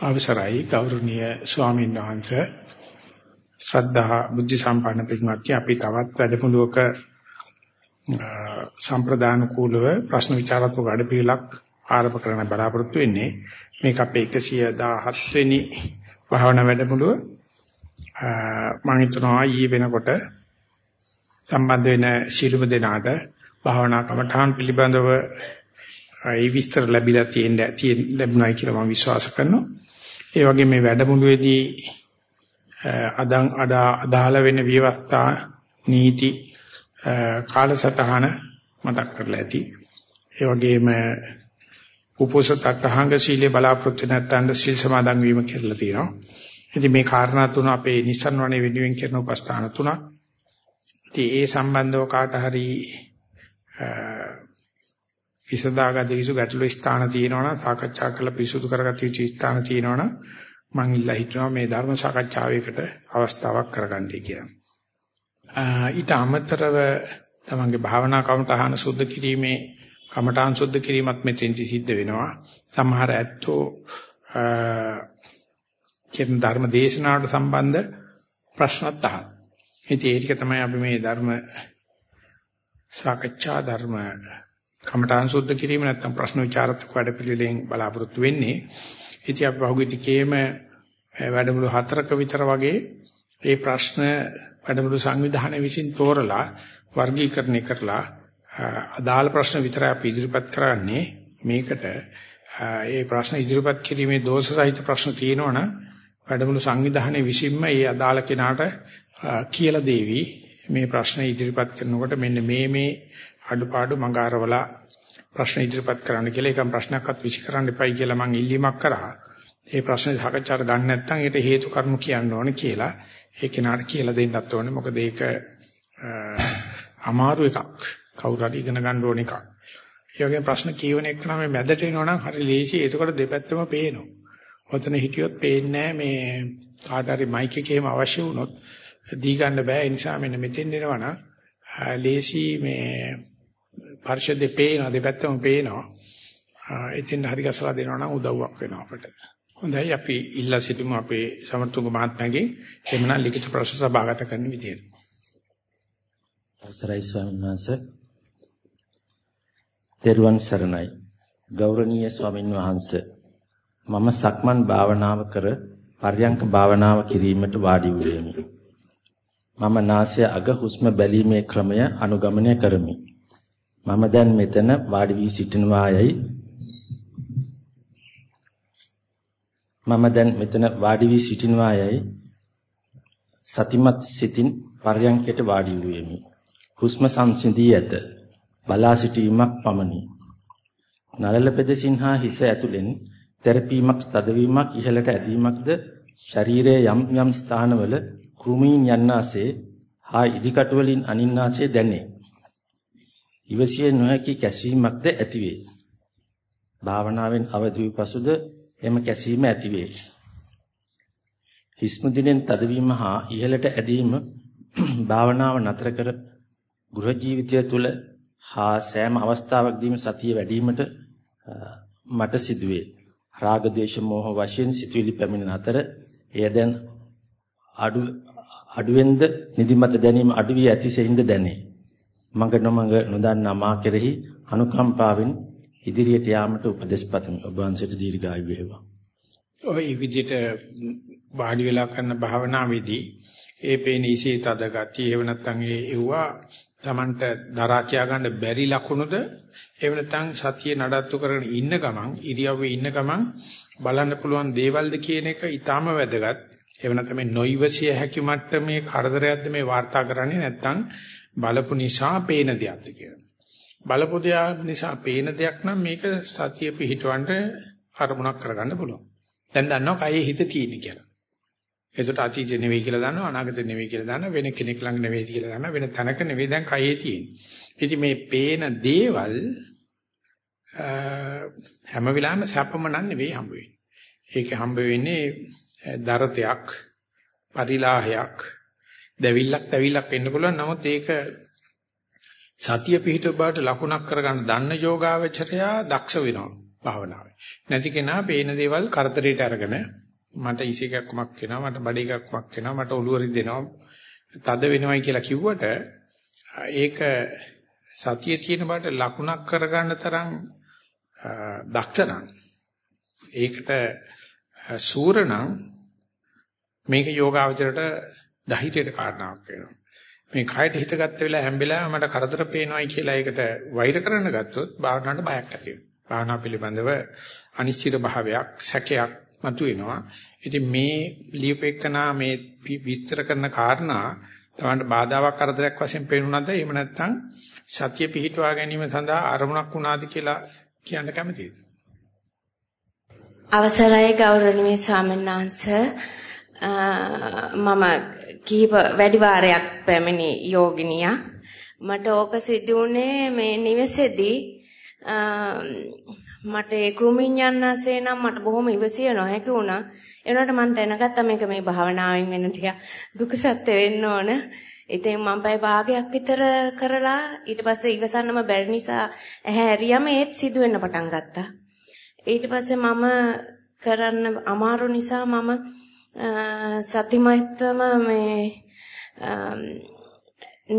අවසරයි ගෞරවනීය ස්වාමීන් වහන්සේ. ශ්‍රද්ධා බුද්ධ සම්පන්න පිටුමත්ටි අපි තවත් වැඩමුළුවක සම්ප්‍රදාන කූලව ප්‍රශ්න විචාරාත්මක වැඩපිළිවෙලක් ආරම්භ කරන්න බලාපොරොත්තු වෙන්නේ. මේක අපේ 117 වෙනි භාවනා වැඩමුළුව. මම හිතනවා ඊයේ වෙනකොට සම්බන්ධ වෙන ශීලුම දෙනාට භාවනා කමඨාන් පිළිබඳව ඒ විස්තර ලැබිලා තියෙන තියෙන ලැබුණයි කියලා මම විශ්වාස කරනවා. ඒ වගේ මේ වැඩමුළුවේදී අදන් අදාළ වෙන විවස්ථා නීති කාලසටහන මතක් කරලා ඇති. ඒ වගේම උපෝසත අටහංග සීලේ බලාපොරොත්තු නැත්නම් සීල් සමාදන් වීම කියලා තියෙනවා. ඉතින් මේ කාරණා තුන අපේ නිසන් වනේ වෙනුවෙන් කරන උපස්ථාන තුනක්. ඉතින් ඒ සම්බන්ධව කාට හරි විසදාගත යුතු ගැටළු ස්ථාන තියෙනවනම් සාකච්ඡා කරලා පිරිසුදු කරගත යුතු ස්ථාන තියෙනවනම් මම ඉල්ලා හිටනවා මේ ධර්ම සාකච්ඡාවයකට අවස්ථාවක් කරගන්නයි කියලා. ඊට අමතරව තමන්ගේ භාවනා කමටහන සුද්ධ කිරීමේ කමඨාන් සුද්ධ කිරීමත් මෙතෙන්දි සිද්ධ වෙනවා. සමහර ඇත්තෝ කියන ධර්ම දේශනාවට සම්බන්ධ ප්‍රශ්නත් අහන. ඉතින් ඒක තමයි අපි මේ ධර්ම සාකච්ඡා ධර්ම කමඨාන් සුද්ධ කිරීම නැත්නම් ප්‍රශ්න විචාරත්මක වැඩපිළිවෙලෙන් බලාපොරොත්තු වෙන්නේ. ඉතින් අපි පහුගිය ටිකේම වැඩමුළු හතරක විතර වගේ මේ ප්‍රශ්න වැඩමුළු සංවිධානය විසින් තෝරලා වර්ගීකරණය කරලා අදාළ ප්‍රශ්න විතරයි අපි ඉදිරිපත් කරන්නේ මේකට ඒ ප්‍රශ්න ඉදිරිපත් කිරීමේ දෝෂ සහිත ප්‍රශ්න තියෙනවනම් වැඩමුළු සංවිධානයේ විසින්ම ඒ අදාළ කෙනාට කියලා දෙවි මේ ප්‍රශ්න ඉදිරිපත් කරනකොට මෙන්න මේ මේ අඩුපාඩු මඟහරවලා ප්‍රශ්න ඉදිරිපත් කරන්න කියලා එකම ප්‍රශ්නයක්වත් විසිකරන්න එපයි කියලා මම ඉල්ලීමක් කරා. ඒ ප්‍රශ්නේ සාකච්ඡාට ගන්න නැත්නම් ඒට හේතු කරුණු කියන්න ඕනේ කියලා ඒ කෙනාට කියලා දෙන්නත් ඕනේ. මොකද ඒක අමාරු එකක්. කවුරු හරි ඉගෙන ගන්න ඕන එකක්. ඒ වගේම ප්‍රශ්න කියවන එක නම් මේ මැදට එනවනම් හරි ලේසි. එතකොට දෙපැත්තම පේනවා. ඔතන හිටියොත් පේන්නේ මේ කාට හරි මයික් එකේම අවශ්‍ය වුණොත් දී ගන්න බෑ. ඒ නිසා මෙන්න මෙතෙන් එනවනම් ලේසි මේ පරිශදේ පේනවා දෙපැත්තම පේනවා. ඉතින් හරි ගසලා දෙනවා නම් උදව්වක් වෙනවා අපට. හොඳයි අපි ඉල්ලා සිටිමු අපේ සමර්ථුංග මහත්මයාගේ එමනම් ලිඛිත ප්‍රශ්න සභාගත කරන විදියට. අවසරයි ස්වාමීන් වහන්සේ. තෙරුවන් සරණයි. ගෞරවනීය ස්වාමින් වහන්සේ. මම සක්මන් භාවනාව කර පර්යංක භාවනාව කිරීමට වාඩි වූෙමි. මම නාසය අග හුස්ම බැලීමේ ක්‍රමය අනුගමනය කරමි. මම දැන් මෙතන වාඩි වී සිටිනවායයි මම දැන් මෙතන වාඩි වී සිටිනවායයි සතිමත් සිතින් පර්යංකයට වාඩි වූෙමි. හුස්ම සංසිඳී ඇත. බලා සිටීමක් පමණි. නළල පෙදෙසින් හා හිස ඇතුලෙන් තෙරපීමක් තදවීමක් ඉහළට ඇදීමක්ද ශරීරයේ යම් යම් ස්ථානවල කෘමීන් යන්නාසේ හා ඉදිකටු වලින් අනින්නාසේ දැනේ. ඉවසිය නොහැකි කැසීමක්ද ඇතිවේ. භාවනාවෙන් අවදි වූ පසුද එම කැසීම ඇතිවේ. හිස්ම දිනෙන් තදවීම හා ඉහළට ඇදීම භාවනාව නතර කර ගෘහ ජීවිතය තුළ හා සෑම අවස්ථාවකදීම සතිය වැඩිවීමට මට සිදුවේ. රාග දේශ මොහ වශයෙන් සිතුවිලි පැමිණෙන අතර එය දැන් අඩු අඩුවෙන්ද නිදිමත දැනීම අඩු වී ඇතිසෙහිඳ දැනේ. මඟ නොමඟ නොදන්නා මා කෙරෙහි අනුකම්පාවෙන් ඉදිරියට යාමට උපදෙස් පතමි. ඔබ වහන්සේට දීර්ඝායු වේවා. ඔය විදිහට වාඩි වෙලා කරන භාවනාවේදී ඒ පේන ඉසේ තද ගතිය එහෙම නැත්නම් ඒ එව්වා Tamanට දරා කියා ගන්න බැරි ලකුණුද එහෙම නැත්නම් සතිය නඩත්තු කරගෙන ඉන්න ගමන් ඉරියව්වේ ඉන්න ගමන් බලන්න පුළුවන් දේවල්ද කියන එක ඊටාම වැදගත්. එහෙම නැත්නම් මේ නොයිවසිය හැකි මට්ටමේ කරදරයක්ද මේ වාර්තා කරන්නේ නැත්නම් බලපු නිසා පේන දෙයක්ද කියලා. බලපු දෙයක් නිසා පේන දෙයක් නම් මේක සතිය පිහිටවන්න අරමුණක් කරගන්න පුළුවන්. දැන් දන්නවා කයේ හිත තියෙන කියලා. ඒකට අතීතේ නෙවෙයි කියලා දන්නවා අනාගතේ නෙවෙයි කියලා දන්නවා වෙන කෙනෙක් ළඟ නෙවෙයි කියලා දන්නවා වෙන තැනක නෙවෙයි දැන් කයේ තියෙන්නේ. ඉතින් මේ පේන දේවල් හැම වෙලාවෙම සැපම නන් නෙවෙයි හම්බ වෙන්නේ. ඒකේ හම්බ වෙන්නේ දරතයක්, පරිලාහයක්, දැවිල්ලක් දැවිල්ලක් වෙන්න පුළුවන්. නමුත් ඒක සතිය පිහිට බවට ලකුණක් කරගන්න දන්න යෝගාවචරයා දක්ෂ වෙනවා. භාවනාවේ. නැති කෙනා පේන දේවල් කරදරයට අරගෙන මට ඉසිකක්මක් වෙනවා මට බඩ එකක්මක් වෙනවා මට ඔළුව රිදෙනවා තද වෙනවයි කියලා කිව්වට ඒක සතියේ තියෙන බාට ලකුණක් කරගන්න තරම් දක්ෂණම් ඒකට සූරණම් මේක යෝගාවචරයට දහිතේට කාරණාවක් වෙනවා මේ කයට හිත ගත්ත වෙලාව හැම වෙලාවෙම මට කරදර පේනවායි කියලා ඒකට වෛර කරන්න ගත්තොත් භාවනාවට බයක් ඇති වෙනවා. භාවනා පිළිබඳව අනිශ්චිත භාවයක් සැකයක් මතුවෙනවා. ඉතින් මේ ලියුපෙකනා මේ විස්තර කරන කාරණා තමන්ට බාධාවක් කරදරයක් වශයෙන් පේනුනද එහෙම නැත්නම් සත්‍ය පිහිටුවා ගැනීම සඳහා අරමුණක් වුණාද කියලා කියන්න කැමතියි. අවසරයි ගෞරවනීය ස්වාමීන් වහන්සේ මම කීප වැඩි වාරයක් පැමිණි යෝගිනියා. මට ඕක සිදු වුණේ මේ නිවෙසේදී. මට ඒ කෘමිඥාන්නාසේ නම් මට බොහොම ඉවසිය නොහැකි වුණා. ඒ වුණාට මම දැනගත්තා මේක මේ භාවනාවෙන් වෙන ටික දුක සත්‍ය වෙන්න ඕන. ඉතින් මම පැය භාගයක් විතර කරලා ඊට පස්සේ ඉවසන්නම බැරි නිසා ඇහැ ඇරියම ඒත් සිදු වෙන්න පටන් ගත්තා. ඊට පස්සේ මම කරන්න අමාරු නිසා මම සතිමත්වම මේ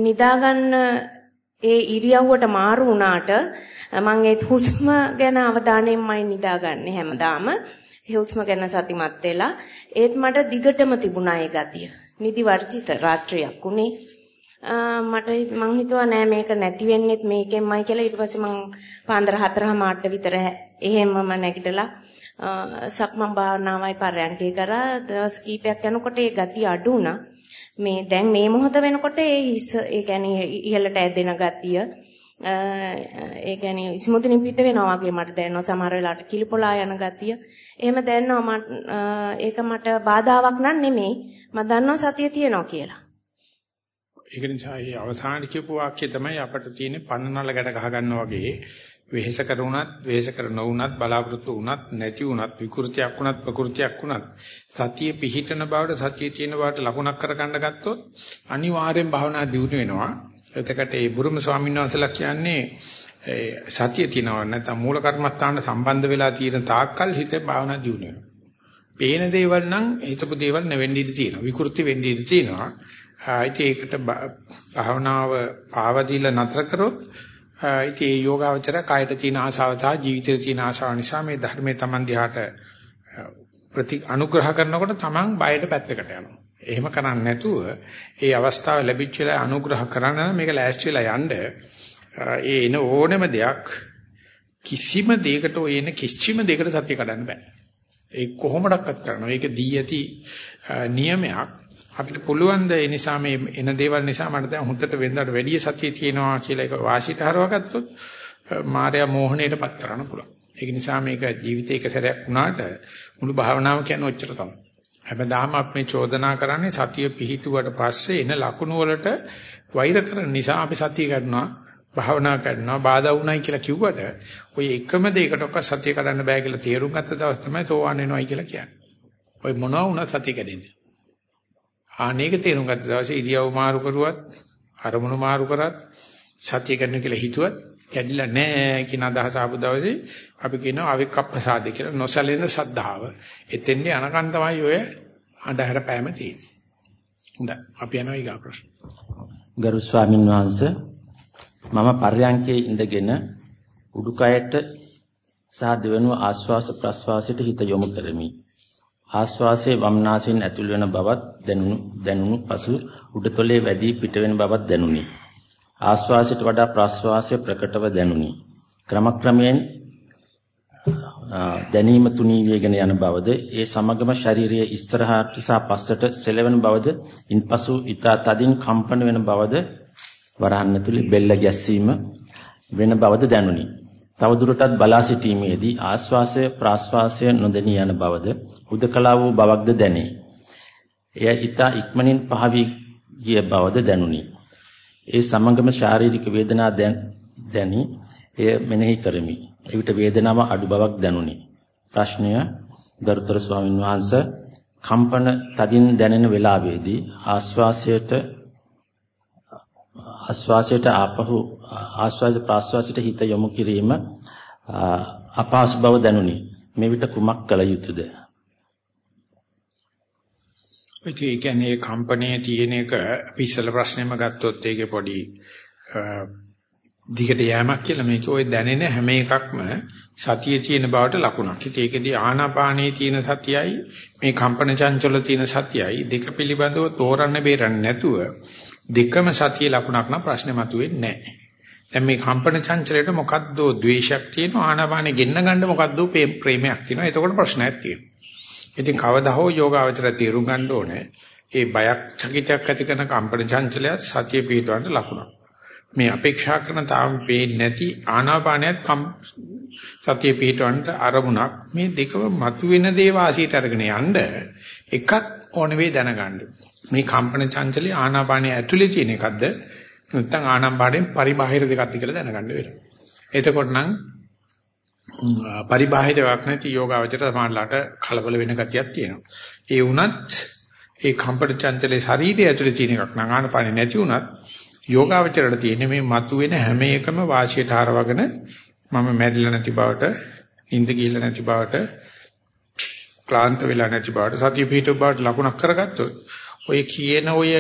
නිදා ගන්න ඒ ඉරියව්වට මාරු වුණාට මම ඒ හුස්ම ගැන අවධානයෙන්මයි නිදාගන්නේ හැමදාම. හුස්ම ගැන සතිමත් වෙලා ඒත් මට දිගටම තිබුණා ඒ ගතිය. නිදි වර්ජිත රාත්‍රියක් උනේ. මට මං හිතුවා නෑ මේක නැති වෙන්නෙත් මේකෙන්මයි කියලා ඊට පස්සේ මං පාන්දර 4:00 විතර එහෙමම නැගිටලා සක්මන් භාවනාවයි පරයන්කේ කරා දවස් කීපයක් යනකොට ඒ ගතිය අඩු වුණා. මේ දැන් මේ මොහොත වෙනකොට ඒ හිස ඒ කියන්නේ ඉහළට ඇදෙන ගතිය ඒ කියන්නේ ඉස්මුදින් පිට වෙනවා වගේ මට දැනෙනවා සමහර වෙලාවට කිලිපොලා යන ගතිය. එහෙම දැනෙනවා මට ඒක මට බාධාවක් නන් නෙමෙයි. මම දන්නවා සතිය තියෙනවා කියලා. ඒක නිසා මේ අවසාන කියපු වාක්‍ය තමයි අපිට තියෙන පන්නනල ගැට ගහ ගන්නවා වගේ වෙහෙස කරුණත්, වෙහෙස කර නොවුනත්, බලාපොරොත්තු වුණත්, නැති වුණත්, විකෘතියක් වුණත්, ප්‍රകൃතියක් වුණත් සතිය පිහිටන බවට සතිය තියෙන බවට ලකුණක් කරගන්න ගත්තොත් අනිවාර්යෙන් භාවනා දියුණු වෙනවා. එතකට ඒ බුරුම ස්වාමීන් වහන්සේලා කියන්නේ සතිය තියෙනවා නැත්නම් මූල කර්මස්ථාන සම්බන්ධ වෙලා තියෙන තාක්කල් හිතේ භාවනා දියුණු වෙනවා. පේන දේවල් නම් හිතපු දේවල් නෙවෙන්න ඉඩ තියෙනවා. විකෘති වෙන්න ඉඩ තියෙනවා. ආයිත් ඒකට භාවනාව පාවදීලා නතර කරොත් ඉතින් ඒ යෝගාවචර කායට තියෙන ආශාව සහ ජීවිතේ තියෙන ආශාව නිසා මේ ධර්මයේ Taman දිහාට ප්‍රති අනුග්‍රහ කරනකොට Taman බයට පැත්තකට යනවා. එහෙම කරන්නේ නැතුව ඒ අවස්ථාව ලැබිච්ච වෙලාව අනුග්‍රහ කරන මේක ලෑස්ති වෙලා යන්න ඒ එන ඕනම දෙයක් කිසිම දෙයකට ඔය එන කිසිම දෙයකට සත්‍ය කඩන්න බෑ. ඒ කොහොමඩක්වත් කරනවා. ඒක දී ඇති නියමයක්. අපිට පුළුවන් ද ඒ නිසා මේ එන දේවල් නිසා මට දැන් හොඳට වෙනදාට වැඩි සතිය තියෙනවා කියලා ඒක වාසියට හරවගත්තොත් මායя මෝහණයටපත් කරන්න පුළුවන්. ඒක නිසා මේක ජීවිතේ එක සැරයක් වුණාට මුළු භාවනාව කියන්නේ ඔච්චර තමයි. හැමදාම අපි මේ චෝදනා කරන්නේ සතිය පිහිටුවට පස්සේ එන ලකුණු වලට වෛර කරන නිසා අපි සතිය ගන්නවා භාවනා කරනවා බාධා වුණයි කියලා කිව්වට ඔය එකම දෙයකට ඔක්ක සතිය කඩන්න බෑ කියලා තේරුම් ගත්ත දවස් තමයි සෝවාන් වෙනවයි කියලා කියන්නේ. ඔය මොනවා වුණත් සතිය කැඩෙන්නේ. ආනේක තේරුම් ගත්ත දවසේ ඉරියව් මාරු කරුවත් අරමුණු මාරු කරත් සත්‍ය කරන්න කියලා හිතුවත් කැඩිලා නැහැ කියන අදහස ආපු දවසේ අපි කියනවා අවික්කප්පසාද කියලා නොසැලෙන සද්ධාව. එතෙන්දී අනකන් තමයි ඔය අඳුර පෑම තියෙන්නේ. හොඳයි. අපි යනවා ඊගා ප්‍රශ්න. ගරු ස්වාමින් වහන්සේ මම පර්යංකයේ ඉඳගෙන උඩුකයට සහ දෙවනුව ආශ්වාස ප්‍රශ්වාසයට හිත යොමු කරමි. ආශ්වාසයේ වම්නාසයෙන් ඇතුල් වෙන බවත් දැනුණු දැනුණු පසු උඩතොලේ වැඩි පිට වෙන බවත් දැනුනි. ආශ්වාසයට වඩා ප්‍රශ්වාසය ප්‍රකටව දැනුනි. ක්‍රමක්‍රමයෙන් දැනීම තුනී වේගෙන යන බවද ඒ සමගම ශාරීරියේ ඉස්සරහට සහ පස්සට සෙලවෙන බවද ඉන්පසු ඊට තදින් කම්පන වෙන බවද වරහන් ඇතුලේ බෙල්ල ගැස්සීම වෙන බවද දැනුනි. තවදුරටත් බලා සිටීමේදී ආශ්වාසය ප්‍රාශ්වාසය නොදැනී යන බවද හුදකලා වූ බවක්ද දැනේ. එය ඊතා ඉක්මනින් පහවි ගිය බවද දැනුනි. ඒ සමගම ශාරීරික වේදනා දැනි එය මෙනෙහි කරමි. එවිට වේදනාව අඩු බවක් දැනුනි. ප්‍රශ්නය ගරුතර ස්වාමීන් වහන්සේ කම්පන තදින් දැනෙන වේලාවේදී ආශ්වාසයට ආශ්වාසයට ආපහු ආශ්වාස ප්‍රාශ්වාසයට හිත යොමු කිරීම අපහසු බව දැනුනි. මෙවිට කුමක් කළ යුතුද? ඒ කියන්නේ කම්පනයේ තියෙන එක අපි ඉස්සල ප්‍රශ්නෙම ගත්තොත් ඒකේ පොඩි දිගට යෑමක් කියලා මේක ඔය දැනෙන හැම එකක්ම සතියේ තියෙන බවට ලකුණක්. ඉතින් ඒකෙදී ආනාපානයේ තියෙන සතියයි මේ කම්පන චංචල තියෙන සතියයි දෙක පිළිබඳව තෝරන්න බේරන්නේ නැතුව දෙකම සතියේ ලකුණක් නම් ප්‍රශ්නේ මතුවෙන්නේ නැහැ. දැන් මේ කම්පන චංචලයට මොකද්ද ද්වේෂයක් තියෙනවා ආනාපානෙ ගෙන්න ගන්න මොකද්ද ප්‍රේමයක් තියෙනවා. එතකොට ප්‍රශ්නයක් තියෙනවා. ඉතින් කවදා හෝ යෝගාවචර තීරුම් ගන්න ඕනේ. ඒ බයක් චකිතයක් ඇති කරන කම්පන චංචලය සතිය පිටවන්න ලකුණක්. මේ අපේක්ෂා කරන තාම පේන්නේ නැති ආනාපානයත් සතිය පිටවන්න අරමුණක් මේ දෙකම මතුවෙන දේ වාසියට අරගෙන යන්න එකක් ඕන වේ දැනගන්න. මේ කම්පන චංචලයේ ආනාපානයේ ඇතුලේ තියෙන එකක්ද නැත්නම් ආනාපානයෙන් පරිබාහිර දෙකක්ද කියලා දැනගන්න වෙනවා. එතකොට නම් පරිබාහිරවක් නැති යෝගාවචර සමානලාට කලබල වෙන ගතියක් තියෙනවා. ඒ වුණත් ඒ කම්පන චංචලයේ ශරීරය ඇතුලේ තියෙන එකක් නම් ආනාපානෙ නැති වුණත් යෝගාවචරයට තියෙන මේ මතුවෙන හැම එකම වාසියට හරවගෙන මම මැරිලා නැති බවට, ඉඳ ගිහිල්ලා නැති බවට, ක්ලාන්ත වෙලා නැති බවට, සතිය පිහිටු බවට ලකුණක් කරගත්තොත් ඔය කියන ඔය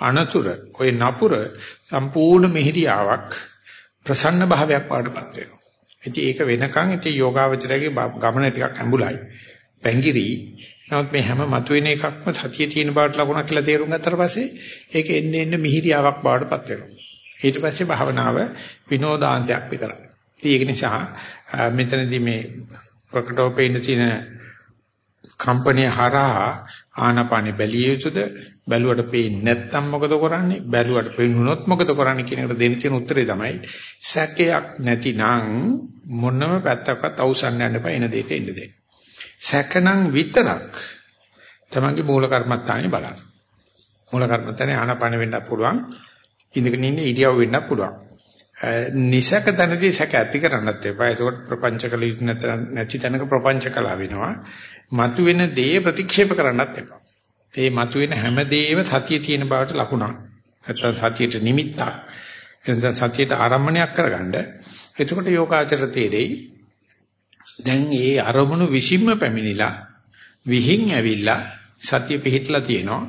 අනතුර, ඔය නපුර සම්පූර්ණ මිහිරියාවක් ප්‍රසන්න භාවයක් වඩපත් වෙනවා. ඉතින් ඒක වෙනකන් ඉතින් යෝගාවචරයේ ගමන ටිකක් ඇඹුලයි. පැංගිරි නමුත් මේ හැම මතුවෙන එකක්ම සතිය තියෙන බවට ලකුණක් කියලා තේරුම් ගත්තට පස්සේ ඒක එන්නේ එන්නේ මිහිරියාවක් බවටපත් වෙනවා. ඊට පස්සේ භාවනාව විනෝදාන්තයක් විතරයි. ඒක නිසා මෙතනදී මේ ප්‍රකටව පේන තියෙන කම්පැනි හරහා ආනපානෙ බැලිය යුතුද බැලුවට පේන්නේ නැත්නම් මොකද කරන්නේ බැලුවට පේනුනොත් මොකද කරන්නේ කියන එකට දෙන්න තියෙන උත්තරේ තමයි සැකයක් නැතිනම් මොනම පැත්තකවත් අවසන් යන්න බෑ එන දෙයට එන්න දෙන්න. සැකනම් විතරක් තමන්ගේ මූල කර්මත්තානේ බලන්න. මූල කර්මත්තානේ ආනපාන වෙන්නත් පුළුවන්. ඉඳගෙන ඉන්න ඉරියව් වෙන්නත් පුළුවන්. නිසක තැනදී සැක ඇති කරන්නත් එපා. ඒකෝට ප්‍රපංච කළ යුතු නැති තැනක ප්‍රපංච කළා වෙනවා. මතුවෙන දේ ප්‍රතික්ෂේප කරන්නත් එපා. ඒ මතුවෙන හැම දෙයක්ම සතියේ තියෙන බවට ලකුණක්. නැත්තම් සතියට නිමිත්තක්. එනිසා සතියට ආරම්භණයක් කරගන්න. එතකොට යෝගාචර තේරෙයි දැන් ඒ අරමුණු විසින්ම පැමිණිලා විහිං ඇවිල්ලා සතිය පිහිටලා තියෙනවා.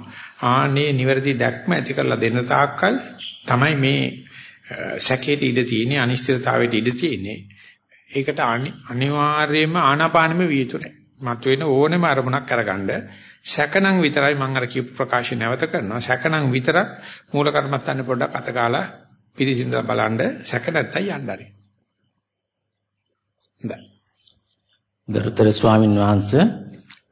ආනේ නිවැරදි දැක්ම ඇති කරලා දෙන්න තාක්කල් තමයි මේ සැකේට ඉඩ තියෙන්නේ අනිශ්චිතතාවයට ඉඩ තියෙන්නේ. ඒකට අනිවාර්යයෙන්ම ආනාපානෙම විය යුතුයි. මතුවෙන ඕනෙම අරමුණක් අරගන්න සැකනම් විතරයි මම අර කියපු ප්‍රකාශය නැවත කරනවා. සැකනම් විතරක් මූල කර්මත්තන්න පොඩ්ඩක් අතකාලා පිළිසිඳලා බලන්න සැක නැත්තම් යන්න හරි. හොඳයි. ගරුතර ස්වාමින් වහන්සේ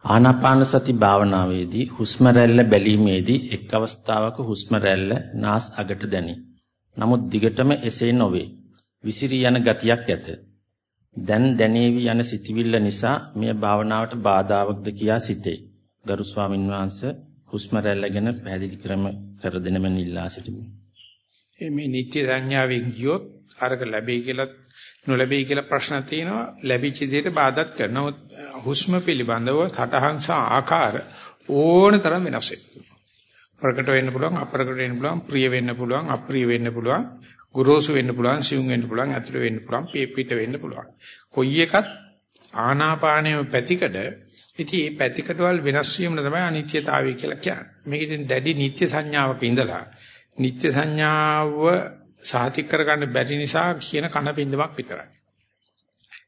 ආනාපාන සති භාවනාවේදී හුස්ම රැල්ල බැලීමේදී එක් අවස්ථාවක හුස්ම රැල්ල නාස් අගට දැනේ. නමුත් දිගටම එසේ නොවේ. විසිරී යන ගතියක් ඇත. දැන් දැනේවි යන සිටිවිල්ල නිසා මෙය භාවනාවට බාධාවක්ද කියා සිතේ. ගරු ස්වාමින් වහන්සේ හුස්ම රැල්ල ගැන පැහැදිලි කරම කර දෙනමන් ඉල්ලා සිටිමි. මේ නිත්‍ය සංඥාවෙන් ගියොත් අරක ලැබෙයි කියලා නොලැබෙයි කියලා ප්‍රශ්න තියෙනවා ලැබිච්ච දෙයට බාධාත් කරනවා හුස්ම පිළිබඳව සටහන් සහ ආකාර ඕන තරම් වෙනස් ප්‍රකට වෙන්න පුළුවන් අප්‍රකට වෙන්න පුළුවන් ප්‍රිය වෙන්න පුළුවන් අප්‍රිය වෙන්න පුළුවන් ගුරුසු වෙන්න පුළුවන් සියුම් වෙන්න පුළුවන් ඇතුළ වෙන්න පුළුවන් පිට වෙන්න පුළුවන් කොයි එකත් ආනාපානයේ පැතිකඩ ඉතින් මේ පැතිකඩවල වෙනස් වීම තමයි අනිත්‍යතාවය කියලා කියන්නේ මේක ඉතින් දැඩි නිත්‍ය සංඥාවක ඉඳලා නිත්‍ය සංඥාව සාතික කරගන්න බැරි නිසා කියන කන බින්දමක් විතරයි.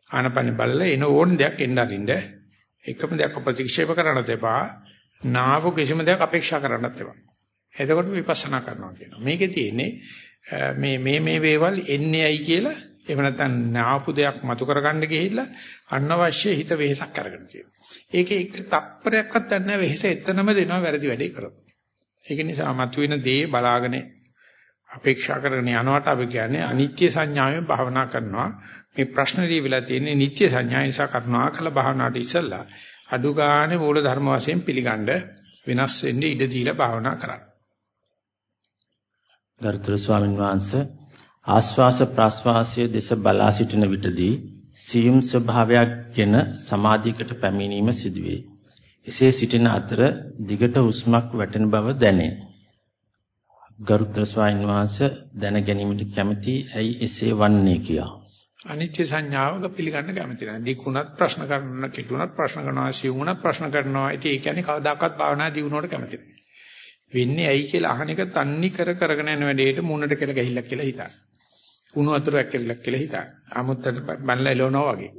ආනපන බලලා එන ඕන දෙයක් එන්න අරින්න එකම දෙයක් ප්‍රතික්ෂේප කරන්නත් එපා. නාවු කිසිම දෙයක් අපේක්ෂා කරන්නත් එපා. එතකොට විපස්සනා කරනවා කියනවා. මේකේ තියෙන්නේ මේ මේ මේ වේවල් එන්නේ ඇයි කියලා එහෙම නැත්නම් නාපු දෙයක් මතු කරගන්න ගිහිල්ලා අනවශ්‍ය හිත වෙහෙසක් අරගෙන තියෙනවා. ඒකේ එක තප්පරයක්වත් නැහැ වෙහෙස එතනම දෙනවා වැරදි වැඩේ කරනවා. ඒක නිසා මතුවෙන දේ බලාගෙන අපේක්ෂා කරගෙන යනවට අපි කියන්නේ අනිත්‍ය සංඥාවෙන් භාවනා කරනවා. මේ ප්‍රශ්න දීවිලා තියෙන්නේ නිත්‍ය සංඥා නිසා කරනවා කළ භාවනාවට ඉස්සලා අඩු ගානේ මූල ධර්ම වශයෙන් පිළිගන්න වෙනස් වෙන්නේ ඉඩ දීලා භාවනා කරන්න. ගරුතර ස්වාමීන් වහන්සේ ආස්වාස ප්‍රාස්වාසයේ දෙස බලා සිටින විටදී සියුම් ස්වභාවයක් ගැන සමාධියකට පැමිණීම සිදුවේ. එසේ සිටින අතර දිගට හුස්මක් වැටෙන බව දැනේ. ගරුතර ස්වාමීන් වහන්සේ දැන ගැනීමට කැමැති ඇයි එසේ වන්නේ කියා. අනිත්‍ය සංඥාවක පිළිගන්න කැමති නැහැ. දිකුණත් ප්‍රශ්න කරන, කෙටුණත් ප්‍රශ්න කරනවා, සිවුණත් ප්‍රශ්න කරනවා. ඉතින් ඒ කියන්නේ කවදාකවත් භාවනා දියුණුවට කැමති නැහැ. වෙන්නේ ඇයි කියලා අහන එක තන්නි කර කරගෙන යන වැඩේට මුණට කියලා ගහිල්ලක් කියලා හිතන්න. කුණු වතුරක් කියලා කියලා හිතන්න. අමුත්තට බන්ලා එලවනවා වගේ.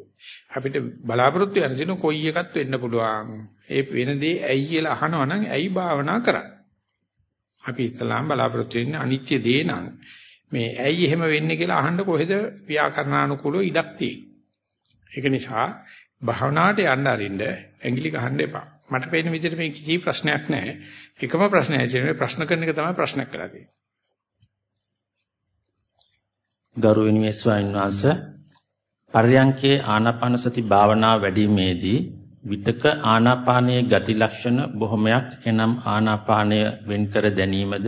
අපිට බලාපොරොත්තු වෙන දින කොයි එකක් වෙන්න පුළුවන්. ඒ වෙනදී ඇයි කියලා අහනවා නම් ඇයි භාවනා කරන්නේ? අපි ඉස්ලාම් බලාපොරොත්තු වෙන්නේ අනිත්‍ය දේ නම් මේ ඇයි එහෙම වෙන්නේ කියලා අහන්න කොහෙද ව්‍යාකරණානුකූලව ඉඩක් තියෙන්නේ. ඒක නිසා භාවනාවට යන්න අරින්න ඇඟිලි ගහන්න එපා. මට පේන විදිහට මේ කිසි ප්‍රශ්නයක් නැහැ. එකම ප්‍රශ්නය තියෙන්නේ ප්‍රශ්න කරන එක තමයි ප්‍රශ්නයක් කරලා තියෙන්නේ. ගෞරවනීය ස්වාමීන් වහන්සේ පර්යංකේ ආනාපාන සති භාවනා වැඩිීමේදී විතක ආනාපානයේ ගති ලක්ෂණ බොහොමයක් එනම් ආනාපානය වෙන්කර දැනීමද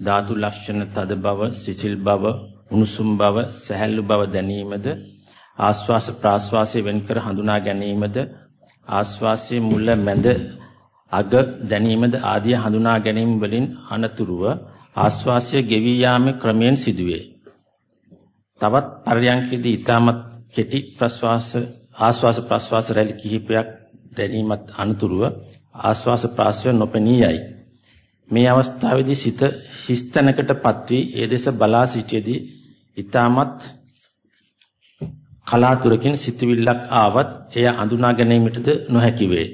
ධාතු ලක්ෂණ තද බව සිසිල් බව උණුසුම් බව සැහැල්ලු බව දැනීමද ආස්වාස ප්‍රාස්වාසයේ වෙන්කර හඳුනා ගැනීමද ආස්වාසයේ මුල මැද අග දැනීමද ආදී හඳුනා ගැනීම වලින් අනතුරුව ආස්වාසය ගෙවී යාමේ ක්‍රමයෙන් සිදුවේ. තවත් පරයන්කෙදී ඊටමත් කෙටි ප්‍රස්වාස ආස්වාස ප්‍රස්වාස රැලි කිහිපයක් දැනීමත් අනතුරුව ආස්වාස ප්‍රාස්වාස නොපෙනී යයි. මේ අවස්ථාවේදී සිත හිස්තැනකටපත් වී ඒ දෙස බලා සිටියේදී ඊටමත් කලාතුරකින් සිතවිල්ලක් ආවත් එය අඳුනා ගැනීමටද නොහැකි වේ.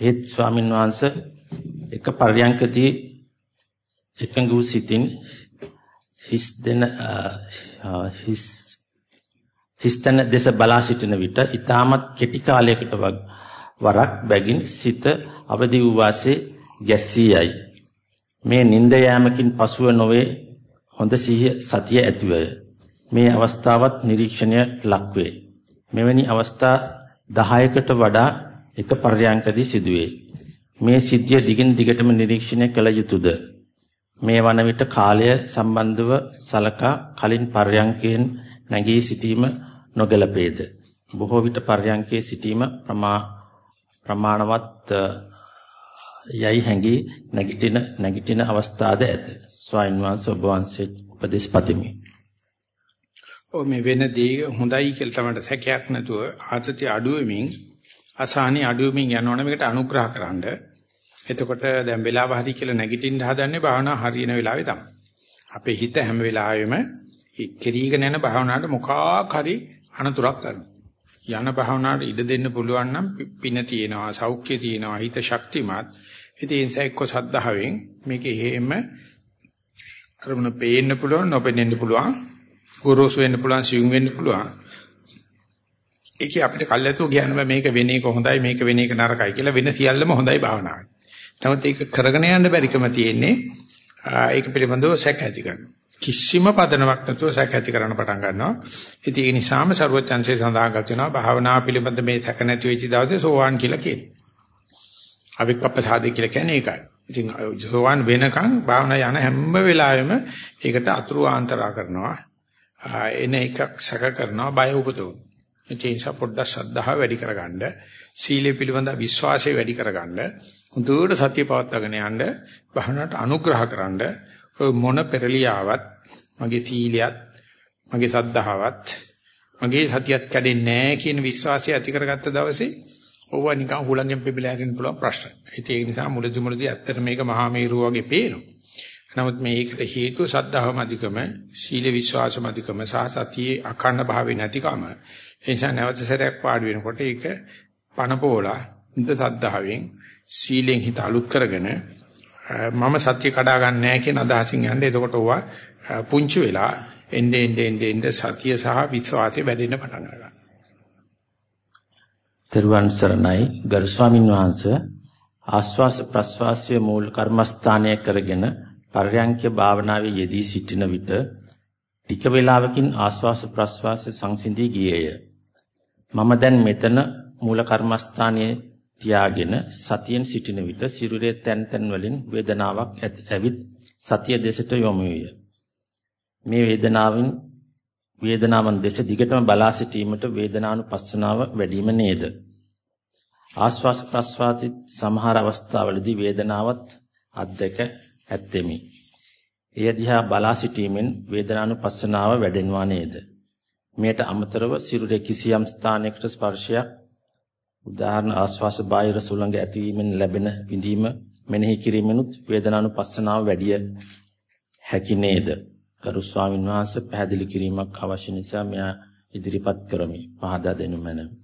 ඒත් ස්වාමින් වහන්සේ එක පර්යංකදී එකඟ වූ සිතින් හිස් දෙන හිස් හිස්තන දෙස බලා සිටින විට ඊටමත් කෙටි කාලයකට වරක් බැගින් සිත අවදි වූ වාසේ ගැස්සී යයි. මේ නිନ୍ଦ යෑමකින් පසුව නොවේ හොඳ සිහිය සතිය ඇතිවය. මේ අවස්ථාවත් නිරීක්ෂණයට ලක්වේ. මෙවැනි අවස්ථා 10කට වඩා එක පර්යාංකදී සිදුවේ. මේ සිද්ධිය දිගින් දිගටම නිරීක්ෂණය කළ යුතුයද? මේ වන විට කාලය සම්බන්ධව සලකා කලින් පර්යංකයෙන් නැගී සිටීම නොගැලපේද? බොහෝ විට පර්යංකයේ සිටීම ප්‍රමාණවත් යයි හැඟී නැගිටින නැගිටින අවස්ථාද ඇත. ස්වයන් වහන්සේ ඔබ වහන්සේ උපදෙස් පතමි. ඔ මේ වෙනදී හොඳයි කියලා තමයි සැකයක් නැතුව ආතති අඩුවෙමින් අසහනි අඩුවෙමින් යනවනේ මේකට අනුග්‍රහ කරන්න. එතකොට දැන් වෙලාව හරි කියලා නැගිටින්න හදන්නේ භාවනා හරියන වෙලාවේ තමයි. අපේ හිත හැම වෙලාවෙම කෙරීගෙන යන භාවනාවට මොකක් හරි අනතුරක් කරනවා. යන භාවනාවට ඉඩ දෙන්න පුළුවන් නම් පින තියෙනවා, සෞඛ්‍ය තියෙනවා, හිත ශක්තිමත්. ඉතින් ඒ නිසා එක්ක සද්ධාවෙන් මේකේ හේම අරමුණ පේන්න පුළුවන්, නොපෙනෙන්න පුළුවන්, ගොරෝසු වෙන්න පුළුවන්, සියුම් වෙන්න පුළුවන්. ඒකේ අපිට කල්ැතුව කියන්න බෑ මේක වෙන එක හොඳයි, මේක වෙන එක නරකයි කියලා වෙන සියල්ලම හොඳයි භාවනාවයි. නමුත් ඒක කරගෙන යන්න බැරිකම තියෙන්නේ ඒක පිළිබඳව සැක ඇති කරනවා. කිසිම පදනමක් නැතුව සැක ඇති කරන්න පටන් ගන්නවා. ඉතින් ඒ නිසාම ਸਰවඥාන්සේ සඳහන් කරනවා භාවනා පිළිබඳ මේ සැක නැති වෙච්ච දවසේ සෝවාන් කියලා කියනවා. අවික්කප්පසාදේ කියලා කියන්නේ ඒකයි. ඉතින් සෝවාන් වෙනකන් භාවනා යන හැම වෙලාවෙම ඒකට අතුරු ආන්තරා කරනවා. එන එකක් සැක කරනවා බය උපතෝ. ඒ නිසා පොඩ්ඩක් ශ්‍රද්ධාව වැඩි කරගන්න, සීලය පිළිබඳ විශ්වාසය වැඩි කරගන්න, හොඳට සතිය පවත්වාගෙන යන්න භාවනාවට අනුග්‍රහ කරන්න මොන පෙරලියාවක් මගේ තීලියත් මගේ සද්ධාවත් මගේ සතියත් කැඩෙන්නේ නැහැ කියන විශ්වාසය ඇති කරගත්ත දවසේ ඕවා නිකන් හුලංගෙන් පිපිලා හැදෙන්න පුළුවන් ප්‍රශ්න. ඒ නිසා මුලදි මුලදි ඇත්තට මේක මහා මේරුව වගේ පේනවා. නමුත් මේකට හේතුව සද්ධාවම අධිකම, සීල විශ්වාසම අධිකම සහ සතියේ අඛණ්ඩ භාවය නැතිකම. ඒ නිසා නැවත සැරයක් පාඩු වෙනකොට ඒක පනපෝලා ඉඳ සද්ධාවෙන් සීලෙන් හිත අලුත් කරගෙන මම සත්‍ය කඩා ගන්න නැහැ කියන අදහසින් යන්නේ. එතකොට ඕවා පුංචි වෙලා එnde ende ende ende සතිය සහ විශ්වාසය වැඩෙන්න පටන් ගන්නවා. තෙරුවන් සරණයි ගරු ස්වාමින් වහන්සේ ආස්වාස ප්‍රස්වාසයේ මූල කර්මස්ථානය කරගෙන පර්යංක්‍ය භාවනාවේ යෙදී සිටින විට ටික වේලාවකින් ආස්වාස ප්‍රස්වාස සංසිඳී ගියේය. මම දැන් මෙතන මූල කර්මස්ථානයේ තියාගෙන සතියෙන් සිටින විට සිරුරේ තැන් තැන් වලින් වේදනාවක් ඇවිත් සතිය දෙසට යොමු විය. මේ වේදනාවෙන් වේදනාවන් දෙස දිගටම බලා සිටීමට වේදනානුපස්සනාව වැඩිම නේද? ආස්වාස ප්‍රස්වාසිත සමහර අවස්ථාවලදී වේදනාවත් අත්දැක ඇත්තෙමි. එය දිහා බලා සිටීමෙන් වේදනානුපස්සනාව වැඩෙනවා නේද? මෙයට අමතරව සිරුරේ කිසියම් ස්ථානයකට ස්පර්ශයක් උදාහරණ ආස්වාස බාහිර සුළඟ ඇතිවීමෙන් ලැබෙන විඳීම මෙනෙහි කිරීමෙනුත් වේදනානුපස්සනාව වැඩි හැකි නේද? ගරු ස්වාමීන් වහන්සේ පැහැදිලි කිරීමක් අවශ්‍ය නිසා මෙයා ඉදිරිපත් කරමි. පහදා දෙනු මැනවි.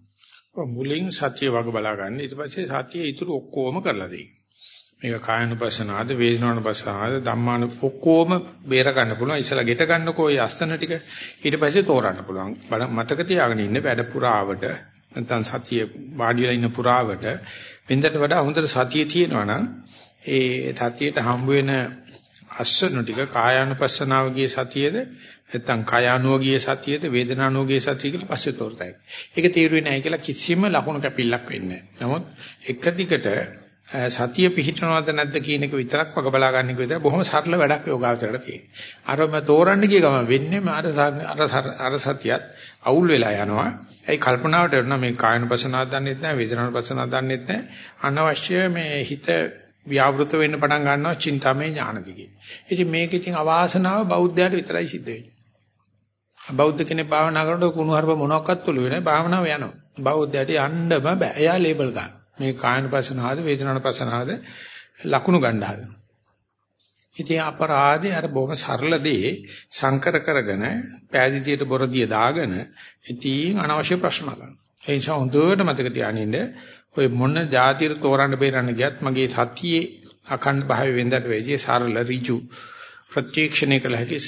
මුලින් සතිය වග බලා ගන්න. ඊට පස්සේ සතිය ඊටු ඔක්කොම කරලා දෙයි. මේක කායනුපස්සනාද වේදනානුපස්සනාද ධම්මානු ඔක්කොම බේර ගන්න පුළුවන්. ඉස්සලා ගෙට ගන්නකෝ ඒ අස්තන ටික. ඊට පස්සේ තෝරන්න පුළුවන්. මතක තියාගෙන ඉන්න වැඩ පුරාවට නැත්නම් සතිය වාඩි වෙලා ඉන්න පුරාවට වෙනදට වඩා හොඳට සතිය තියෙනවා නම් ඒ සතියට හම්බ වෙන අස්සන ටික කායානුපස්සනාවගේ සතියේද නැත්නම් කායානුවගේ සතියේද වේදනානුවගේ සතිය කියලා පස්සේ තෝරතයි. ඒක තීරුවේ නැහැ කියලා කිසිම ලකුණු කැපිල්ලක් වෙන්නේ නැහැ. නමුත් එක දිගට සතිය පිහිටනවද නැද්ද කියන එක විතරක් වග බලා ගන්න එක විතර බොහොම සරල වැඩක් යෝගාවචරයට තියෙනවා. අරම තෝරන්න ගිය ගමන් වෙන්නේ අර අර සතියත් අවුල් වෙලා යනවා. ඒ කල්පනාවට එනවා මේ කායනුපසනාවක් දන්නෙත් නැහැ, වේදනානුපසනාවක් දන්නෙත් නැහැ. අනවශ්‍ය මේ හිත ව්‍යාවෘත වෙන්න පටන් ගන්නවා චින්තාමය ඥාන දිගේ. ඉතින් මේක ඉතින් අවාසනාව බෞද්ධයාට විතරයි සිද්ධ වෙන්නේ. බෞද්ධ කෙනෙක් භාවනා කරනකොට කුණු හarp මොනක්වත් තුළු වෙන්නේ භාවනාව යනවා. බෞද්ධයාට යන්නම බෑ. එයා ලේබල් ගන්න. මේ කායනුපසනාවද වේදනානුපසනාවද ලකුණු ගන්න හදනවා. ඉතින් අපරාධේ අර බොහොම සරල දේ සංකර කරගෙන පෑදීතියට බොරදිය දාගෙන ඉතින් අනවශ්‍ය ප්‍රශ්න ගන්නවා. ඒ නිසා හොඳට මතක තියානින්න ඔය මොන જાතිර තෝරන්න බේරන්න ගියත් මගේ සතියේ අඛණ්ඩ භාවය වෙන්දට වෙදී සරල ඍජු ප්‍රත්‍යක්ෂණය කළ හැකි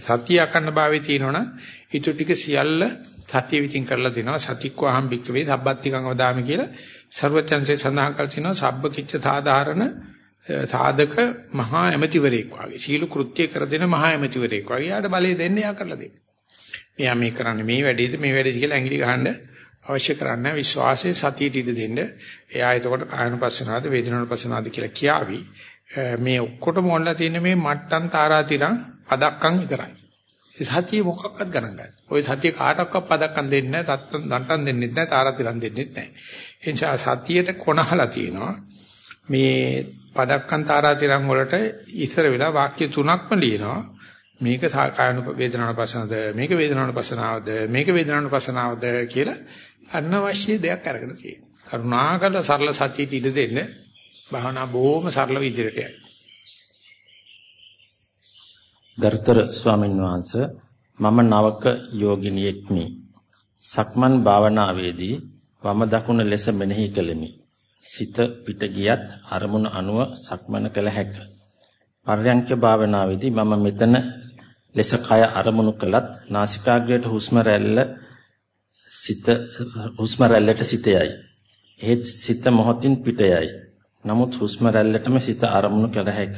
සතිය අඛණ්ඩ භාවයේ තියෙනවනම් ඊට ටික සියල්ල සතිය විතින් කරලා දෙනවා සතික්වාහම් බික්කවේ සබ්බත්තිකං වදාමි කියලා ਸਰවචන්සේ සඳහන් කර තිනවා සබ්බකිච්ච සාධාරණ සාධක මහා ඇමතිවරයෙක් වගේ සීල කෘත්‍ය කර දෙන මහා ඇමතිවරයෙක් වගේ යාට බලය දෙන්න යා කරලා දෙන්න. මෙයා මේ කරන්නේ මේ වැඩේද මේ වැඩේද කියලා ඇඟිලි ගහන්න අවශ්‍ය කරන්නේ විශ්වාසයේ සතියට ඉඩ දෙන්න. එයා එතකොට කායනුපස්සනාද වේදනානුපස්සනාද කියලා කියාවි. මේ ඔක්කොටම ඔන්ලා තියෙන මේ මට්ටම් තාරාතිරම් පදක්කම් විතරයි. ඒ සතිය මොකක්වත් ගණන් ගන්න. ওই සතිය කාටවත් පදක්කම් දෙන්නේ නැහැ, තත්තම් දන්ටම් දෙන්නේ නැහැ, තාරාතිරම් දෙන්නේ නැහැ. ඒ නිසා සතියට කොනහලා තියෙනවා. මේ පදක්කම් තාරාතිරම් වලට ඉස්සර වෙලා වාක්‍ය තුනක්ම ලියනවා. මේක කායන වේදනානුපස්සනද මේක වේදනානුපස්සනාවද මේක වේදනානුපස්සනාවද කියලා අනවශ්‍ය දෙයක් අරගෙන තියෙනවා. කරුණාකර සරල සත්‍යයට ඉඩ දෙන්න භාවනා බොහොම සරල විදිහට යයි. ගරුතර ස්වාමීන් වහන්සේ මම නවක යෝගිනියෙක්මි. සක්මන් භාවනාවේදී වම දකුණ ලෙස මෙනෙහි කෙලෙමි. සිත පිට ගියත් අරමුණ අනුව සක්මන කළ හැක. පර්යංක භාවනාවේදී මම මෙතන ලෙස කය අරමුණු කළත් නාසිකාග්‍රයට හුස්ම රැල්ල සිත හුස්ම රැල්ලට සිතයයි. එහෙත් සිත මොහොතින් පිටයයි. නමුත් හුස්ම රැල්ලටම සිත අරමුණු කළ හැක.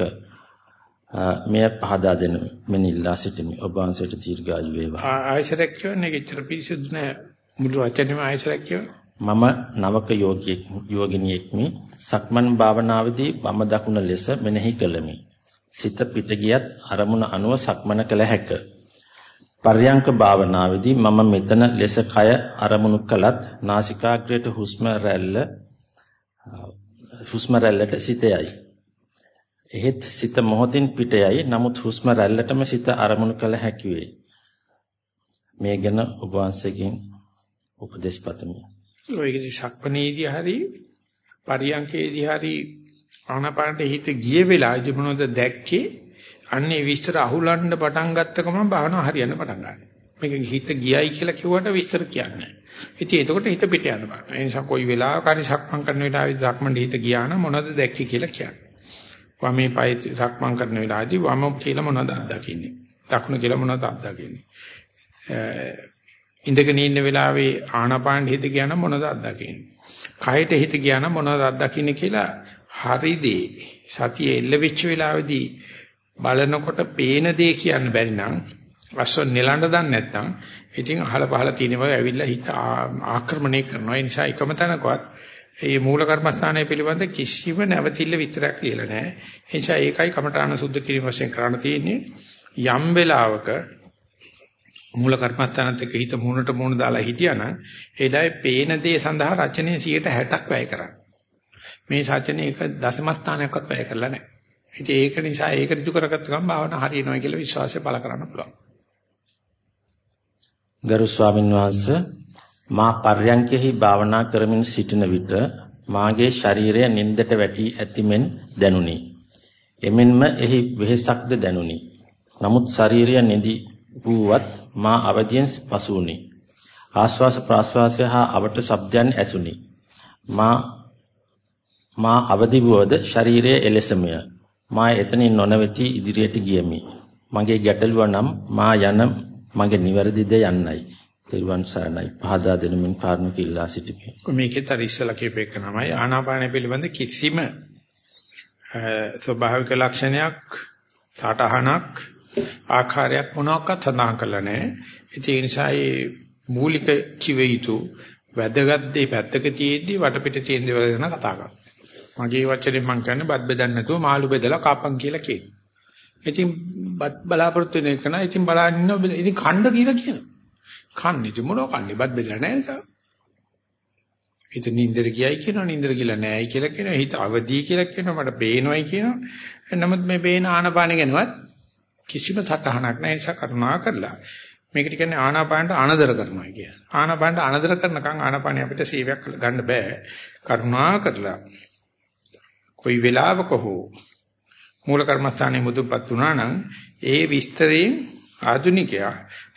මෙය පහදා දෙන මෙනිල්ලා සිටිමි. ඔබ වහන්සේට දීර්ඝායු වේවා. ආයසරක් කියන්නේ කිච්චර පිරිසුදු නෑ. මුළු වචනේම ආයසරක් කියන්නේ. මම නවක යෝගියෙක් යෝගිනියෙක්මි. සක්මන් භාවනාවේදී වම දකුණ ලෙස මෙනෙහි කළෙමි. සිත පිට ගියත් අරමුණ අනුව සක්මන කළ හැක. පර්යංක භාවනාවේදී මම මෙතන ලෙස කය අරමුණු කළත් නාසිකාග්‍රයට හුස්ම රැල්ල හුස්ම රැල්ලට සිතයයි. එහෙත් සිත මොහොතින් පිටයයි. නමුත් හුස්ම රැල්ලටම සිත අරමුණු කළ හැකි වේ. මේ ගැන ඔබ වහන්සේගෙන් උපදෙස් පතමි. ඔයකදී සක්මණේදී හරි පරියංකේදී හරි ආනපානට හිත ගිය වෙලාවේදී මොනවද දැක්කේ? අන්නේ විස්තර අහුලන්න පටන් ගත්ත ගමන් භාවනාව හරියන්න පටන් ගන්නවා. මේක හිත ගියයි කියලා කිව්වට විස්තර කියන්නේ නැහැ. ඉතින් එතකොට හිත පිට යන බෑ. ඒ නිසා කොයි වෙලාවක හරි සක්මන් කරන වෙලාවේදී සක්මන් හිත ගියා නම් මොනවද දැක්කේ කියලා කියන්නේ. වමේ පය සක්මන් කරන වෙලාවේදී වම කියලා මොනවද අත්දකින්නේ? දකුණ කියලා මොනවද අත්දකින්නේ? ඉඳගෙන ඉන්න වෙලාවේ ආනාපාන හිත ගියා නම් මොනවද අත්දකින්නේ? කයට හිත ගියා නම් මොනවද අත්දකින්නේ කියලා හරි දේ සතියේ එල්ල වෙච්ච වෙලාවේදී බලනකොට පේන දේ කියන්න බැරි නම් වස්ව නෙලන්න දන්නේ නැත්නම් ඉතින් අහල පහල තියෙනවා ඇවිල්ලා හිත ආක්‍රමණය කරනවා ඒ නිසා එකම තැනකවත් මේ මූල කර්මස්ථානය පිළිබඳ කිසිම නැවතිල්ල විස්තරයක් ලියලා නැහැ ඒ නිසා ඒකයි කමඨාන සුද්ධ කිරීම වශයෙන් කරන්න තියෙන්නේ යම් වෙලාවක මූල කර්මස්ථානත් එක්ක හිත මූණට මූණ දාලා හිටියානම් ඒලායේ පේන දේ සඳහා රචනයේ 160ක් වැය කරන්න මේ සත්‍යනේ එක දශම ස්ථානයක්වත් වැය කරලා නැහැ. ඉතින් ඒක නිසා ඒක ඍජු කරගත්ත ගමන් භාවනා හරියනවා කියලා විශ්වාසය පළ කරන්න පුළුවන්. ගරු ස්වාමින් වහන්සේ මා පර්යංකෙහි භාවනා කරමින් සිටින විට මාගේ ශරීරය නින්දට වැටි ඇතිමෙන් දැනුනි. එමෙන්ම එහි වෙහෙසක්ද දැනුනි. නමුත් ශරීරය නිදි වූවත් මා අවදියෙන් පසු වුනි. ආශ්වාස ප්‍රාශ්වාසය හා අවට ශබ්දයන් ඇසුනි. මා මා අවදි වූද ශරීරයේ එලෙසමය. මා එතනින් නොනවති ඉදිරියට ගියමි. මගේ ගැටලුව නම් මා යන මගේ නිවැරදිද යන්නයි. තෙරුවන් සරණයි. පහදා දෙනමින් කාරණු කිල්ලා සිටිමි. මේකෙත් අර ඉස්සලා කියපේක නමයි ආනාපාන පිළිබඳ කිසිම ස්වභාවික ලක්ෂණයක් සටහනක් ආකාරයක් මොනවාක්වත් සඳහන් කරලා නැහැ. ඒ නිසා මේ මූලික කිව යුතු වැදගත් දේ පැත්තක තියෙද්දි වටපිට තියෙන දේවල් ගැන කතා කරනවා. මගේ වචනේ මම කියන්නේ බත් බෙදන්න නැතුව මාළු බෙදලා කාපන් කියලා කියනවා. ඉතින් බත් බලාපොරොත්තු වෙන එක නා ඉතින් බලන්න ඉන්නවා. ඉතින් කණ්ඩ කියලා කියනවා. කන්නේ ඉතින් මොනව කන්නේ බත් බෙදලා නැහැ නේද? හිත නින්දර ගියයි කියනවා නින්දර කියලා නෑයි කියලා කියනවා හිත අවදි කියලා කියනවා මට පේනවයි කියනවා නමුත් මේ පේන ආනපාන ගැනවත් කිසිම සටහනක් නැහැ නිසා කරුණා කරලා මේකට කියන්නේ ආනාපානට අනදර කරනවා කියන. ආනාපානට අනදර කරනකම් ආනාපානිය අපිට සේවයක් ගන්න බෑ. කරුණා කරලා කොයි වෙලාවක හෝ මූල කර්මස්ථානයේ මුදුපත් වුණා නම් ඒ විස්තරයෙන් ආධුනිකයා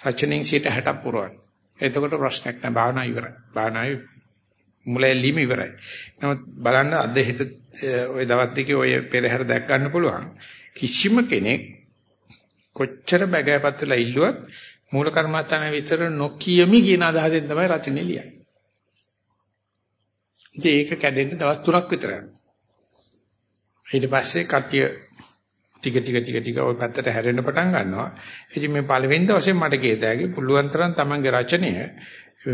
රචනෙන් 60 පුරවන. එතකොට ප්‍රශ්නයක් නැහැ භාවනා ඉවරයි. භාවනාවේ මුලැල්ලීම ඉවරයි. නමුත් බලන්න අද හෙට ওই දවස් දෙකේ ඔය පෙරහැර දැක් ගන්න පුළුවන්. කිසිම කෙනෙක් කොච්චර බගෑපත් වෙලා ඉල්ලුවත් මූල කර්මස්ථාන විතර නොකියමි කියන අදහසෙන් තමයි රචනෙ ලියන්නේ. ඉතින් ඒක කැඩෙන්න දවස් 3ක් විතර යනවා. ඊට පස්සේ කට්ටිය ටික ටික ටික ටික ওই පැත්තට හැරෙන්න පටන් ගන්නවා. ඉතින් මේ පළවෙනි දවසේ මට කියදාගේ පුළුවන් තරම් තමන්ගේ රචනය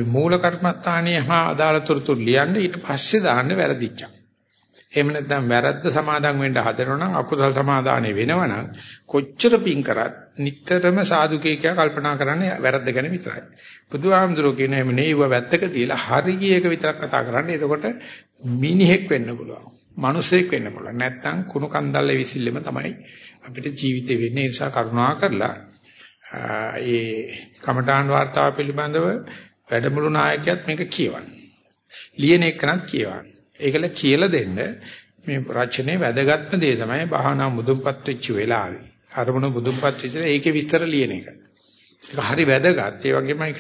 මූල කර්මස්ථානයේ හා අදාළ තොරතුරු ලියන්න ඊට පස්සේ දාන්න වැරදිච්චා. එහෙම නැත්නම් වැරද්ද සමාදන් වෙන්න හදනවනම් අකුසල් සමාදානෙ වෙනවනම් කොච්චර පිං කරත් නිටතරම සාදුකේකියා කල්පනා කරන්නේ වැරද්ද ගැන විතරයි. බුදුහාමුදුරුවෝ කියන එහෙම නෙවෙයි වැත්තක තියලා හරි ගියක විතරක් කතා කරන්නේ. එතකොට මිනිහෙක් වෙන්න පුළුවන්. මිනිසෙක් වෙන්න පුළුවන්. නැත්නම් කුණු කන්දල්ලේ විසිල්ලෙම තමයි අපිට ජීවිතේ වෙන්නේ. ඒ නිසා කරුණා කරලා ඒ කමඨාන් වார்த்தාව පිළිබඳව වැඩමුළු නායකයාත් මේක කියවන්න. ලියන එකනත් කියවන්න. ඒකල කියලා දෙන්න මේ රචනයේ වැදගත්ම දේ තමයි බහනා මුදුන්පත් වෙච්ච වෙලාවේ. අරමුණු මුදුන්පත් වෙච්ච ඒකේ විස්තර ලියන එක. ඒක හරි වැදගත්. ඒ වගේම ඒක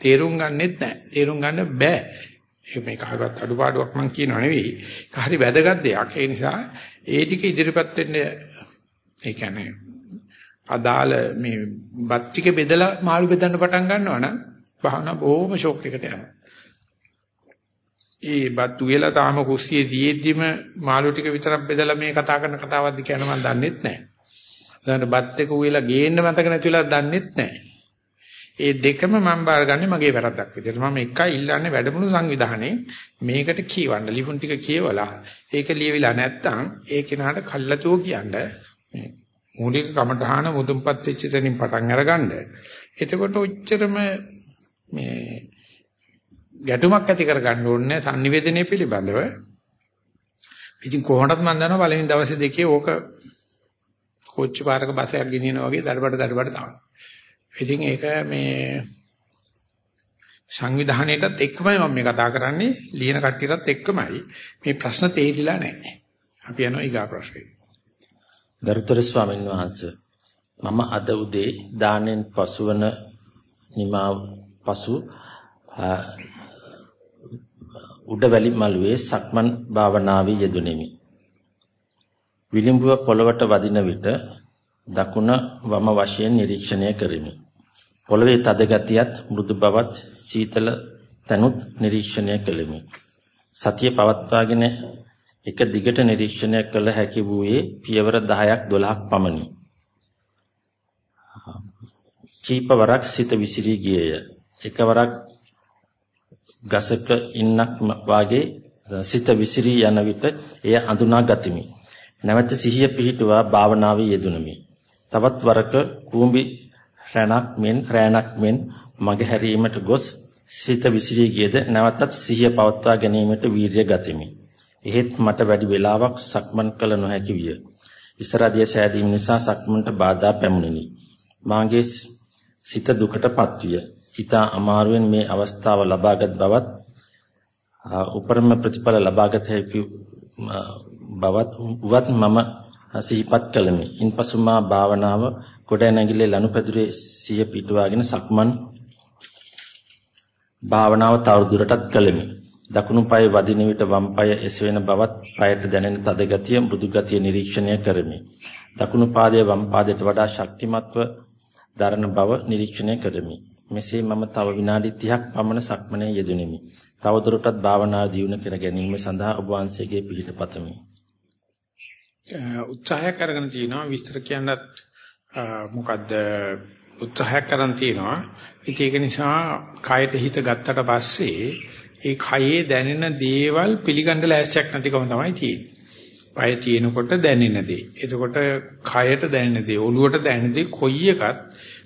තේරුම් ගන්නෙත් නැහැ. තේරුම් ගන්න බෑ. මේක අහගත් අඩුපාඩුවක් මම කියනව නෙවෙයි. ඒක හරි වැදගත් දෙයක්. ඒ නිසා ඒ ටික ඉදිරිපත් වෙන්න ඒ කියන්නේ අදාළ මේ බත් ටික බෙදලා මාළු බෙදන්න පටන් ගන්නවා නම් භාවනා බොහොම ෂොක් එකට යනවා. ඒ බත් උයලා තාම කුස්සියේ තියෙද්දිම මාළු ටික විතරක් බෙදලා මේ කතා කරන කතාවක්ද කියන මම දන්නෙත් නැහැ. දැන් බත් එක උයලා ගේන්න මතක නැතිලා දන්නෙත් නැහැ. ඒ දෙකම මම බාරගන්නේ මගේ වැරද්දක් විදිහට. මම එකයි ඉල්ලන්නේ වැඩමුළු සංවිධානයේ මේකට කියවන්න ලිපුන් ටික කියවලා ඒක ලියවිලා නැත්තම් ඒ කෙනාට කල්ලාතෝ කියන්නේ මූලික කමඨහන මුදුන්පත් වෙච්ච තැනින් පටන් අරගන්න. එතකොට ඔච්චරම මේ ගැටුමක් ඇති කරගන්න ඕනේ sannivedanaye පිළිබඳව. ඉතින් කොහොමද මම දන්නවා පළවෙනි දවසේ දෙකේ ඕක කොච්චි පාරක බසයක් ගෙනියනවා වගේ දඩබඩ දඩබඩ තමයි. ඉතින් ඒක මේ සංවිධානයේටත් එක්කමයි මම මේ කතා කරන්නේ ලියන කට්ටියටත් එක්කමයි මේ ප්‍රශ්න තේරිලා නැහැ. අපි යනවා ඊගා ප්‍රශ්නෙට. ගරුතර ස්වාමීන් වහන්සේ මම අද උදේ දානෙන් පසුවන නිමා පසු උඩවැලි මළුවේ සක්මන් භාවනාවේ යෙදුණෙමි. විලිඹුව පොළවට වදින විට දකුණ වම වශයෙන් නිරීක්ෂණය කරමි. පොළවේ තද ගතියත් මෘදු බවත් සීතල තනුත් නිරීක්ෂණය කළෙමි. සතිය පවත්වාගෙන එක දිගට නිරීක්ෂණය කළ හැකි වූයේ පියවර 10ක් 12ක් පමණි. කීපවරක් සිත විසිරී ගියේය. එකවරක් ගසක ඉන්නක් වාගේ සිත විසිරී යන විට එය අඳුනා ගතිමි. නැවත සිහිය පිහිටුවා භාවනාවේ යෙදුණමි. තවත් වරක කූඹි රැණක් මෙන් රැණක් මෙන් මගහැරීමට ගොස් සිත විසිරී ගියද නැවතත් සිහිය පවත්වා ගැනීමට වීරිය ගතිමි. එහෙත් මට වැඩි වේලාවක් සක්මන් කළ නොහැකි විය. ඉස්සරදිය සෑදීම නිසා සක්මන්ට බාධා පැමුණිනි. මාගේ සිත දුකටපත් විය. ඊතා අමාරුවෙන් මේ අවස්ථාව ලබාගත් බවත් උපරිම ප්‍රතිඵල ලබාගත හැකි බවත් උවත් මම සිහිපත් කළෙමි. ඉන්පසු මා භාවනාව කොට නැගිලේ ලනුපැදුරේ සිය පිටුවාගෙන සක්මන් භාවනාව තවදුරටත් කළෙමි. දකුණු පාය වදින විට වම් පාය එසවෙන බවත් පායට දැනෙන තද ගතිය මෘදු ගතිය නිරීක්ෂණය කරමි. දකුණු පාදයේ වම් පාදයට වඩා ශක්තිමත්ව දරන බව නිරීක්ෂණය කරමි. මෙසේ මම තව විනාඩි 30ක් පමණ සක්මනේ යෙදුණෙමි. තවදුරටත් භාවනාව දියුණු කර ගැනීම සඳහා ඔබ වහන්සේගේ පිහිට පතමි. උත්සාහය කරගෙන තිනවා විස්තර කියන්නත් මොකද්ද උත්සාහය කරන් තිනවා. ඒක නිසා කයට හිත ගත්තට පස්සේ ඒ කයේ දැනෙන දේවල් පිළිගන්න ලෑස්තියක් නැතිකම තමයි තියෙන්නේ. පය තියෙනකොට දැනෙන දේ. එතකොට කයට දැනෙන දේ, ඔළුවට දැනෙන දේ කොයි එකත්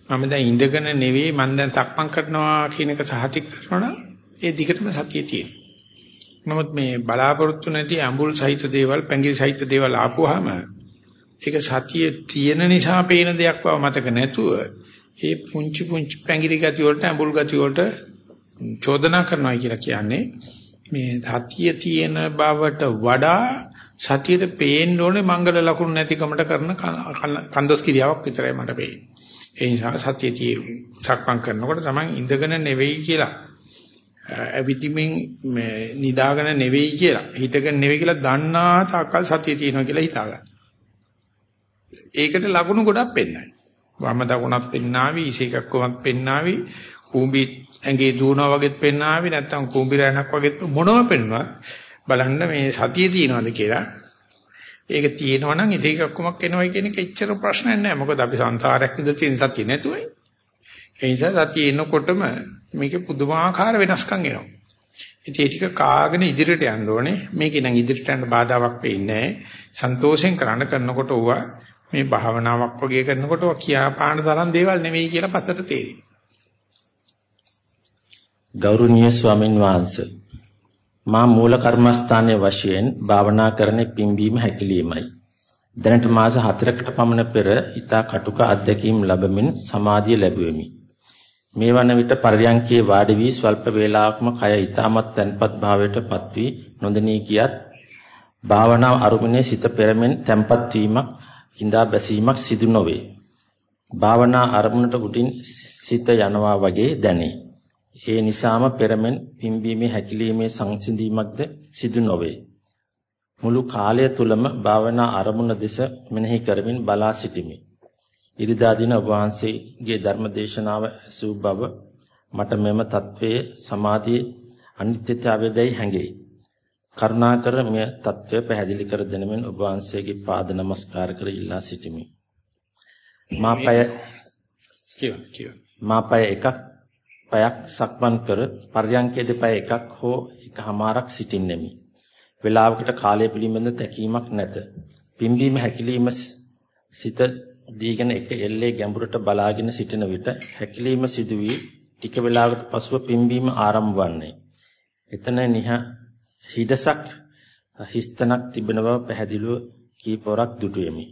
මම දැන් ඉඳගෙන නෙවෙයි මම දැන් සක්මන් කරනවා කියන එක සහතික කරනවා ඒ දිගටම සතිය තියෙනවා. නමුත් මේ බලාපොරොත්තු නැති අඹුල් සහිත දේවල්, පැංගිරි සහිත දේවල් ආපුවාම ඒක සතිය තියෙන නිසා පේන දෙයක් බව මතක නැතුව ඒ පුංචි පුංචි පැංගිරි ගති වලට අඹුල් ගති වලට චෝදනා කරනවා කියලා කියන්නේ මේ සතිය තියෙන බවට වඩා සතියට පේන්න ඕනේ මංගල ලකුණු නැතිකමට කරන කන්දොස් කිරියාවක් විතරයි මට පේන්නේ. ඒ නිසා සතිය tie සක්මන් කරනකොට තමයි ඉඳගෙන නෙවෙයි කියලා ඇවිදිමින් නිදාගෙන නෙවෙයි කියලා හිටගෙන නෙවෙයි කියලා දන්නා තාක්කල් සතිය තියෙනවා කියලා හිතාගන්න. ඒකට ලකුණු ගොඩක් පෙන්නයි. වම දකුණක් පෙන්නාවි, ඉසේකක් කොමත් පෙන්නාවි, කූඹි ඇඟේ දුවනවා වගේත් පෙන්නාවි නැත්නම් කූඹි රැණක් වගේත් මොනව පෙන්නුවත් බලන්න මේ සතිය තියනවාද කියලා. ඒක තියෙනවා නම් ඉතින් ඔක්කොමක් එනවා කියන එක එච්චර ප්‍රශ්නයක් නෑ. මොකද අපි සංසාරයක් ඉඳලා තියෙන සතිය නැතුවනේ. ඒ නිසා සතිය එනකොටම මේකේ පුදුමාකාර වෙනස්කම් එනවා. ඉතින් ඒ ටික කාගෙන ඉදිරියට යන්න ඕනේ. මේකේ නම් ඉදිරියට යන්න බාධාවක් වෙන්නේ නෑ. සන්තෝෂෙන් කරන්න කරනකොට ඕවා මේ භාවනාවක් වගේ කරනකොට කියා පාන තරම් දේවල් නෙවෙයි කියලා පස්සට තේරෙනවා. ගෞරවනීය ස්වාමින් වහන්සේ මා මූල කර්මස්ථානයේ වශයෙන් භාවනා කරන පිම්බීම හැකිලීමයි. දැනට මාස 4කට පමණ පෙර ඊතා කටුක අධ්‍යක්ීම් ලැබමින් සමාධිය ලැබුවෙමි. මේ වන විට පරියංකේ වාඩි වී ස්වල්ප වේලාවක්ම කය ඊ타මත් තැන්පත් භාවයට පත්වී නොදෙනී ගියත් භාවනාව අරුමිනේ සිත පෙරමෙන් තැන්පත් වීමක් කිඳා බැසීමක් සිදු නොවේ. භාවනා අරමුණට උඩින් සිත යනවා වගේ දැනේ. ඒ නිසාම පෙරමෙන් පිම්බීමේ හැකිලීමේ සංසිඳීමක්ද සිදු නොවේ. මුළු කාලය තුලම භාවනා අරමුණ දෙස මෙනෙහි කරමින් බලා සිටිමි. ඉරිදා දින ඔබ වහන්සේගේ ධර්ම දේශනාව ඇසූ බව මට මෙම தત્ත්වයේ සමාධියේ අනිත්‍යතාවයදයි හැඟේ. කරුණාකර මෙය தત્ත්වය පැහැදිලි කර දෙනමින් ඔබ වහන්සේගේ පාද නමස්කාර කර ඉල්ලා සිටිමි. මාපය කියව කියව මාපය එකක් පයක් සක්මන් කර පර්යංකයේ දෙපය එකක් හෝ එකහමාරක් සිටින්නෙමි. වේලාවකට කාලය පිළිබඳ තැකීමක් නැත. පිම්බීම හැකිලිම සිත දීගෙන එක එල්ලේ ගැඹුරට බලාගෙන සිටින විට හැකිලිම සිදු වී ටික වේලාවකට පසුව පිම්බීම ආරම්භ වන්නේ. එතන නිහ හිඩසක් හිස්තනක් තිබෙන බව පැහැදිලිව කීපවරක් දුටුවෙමි.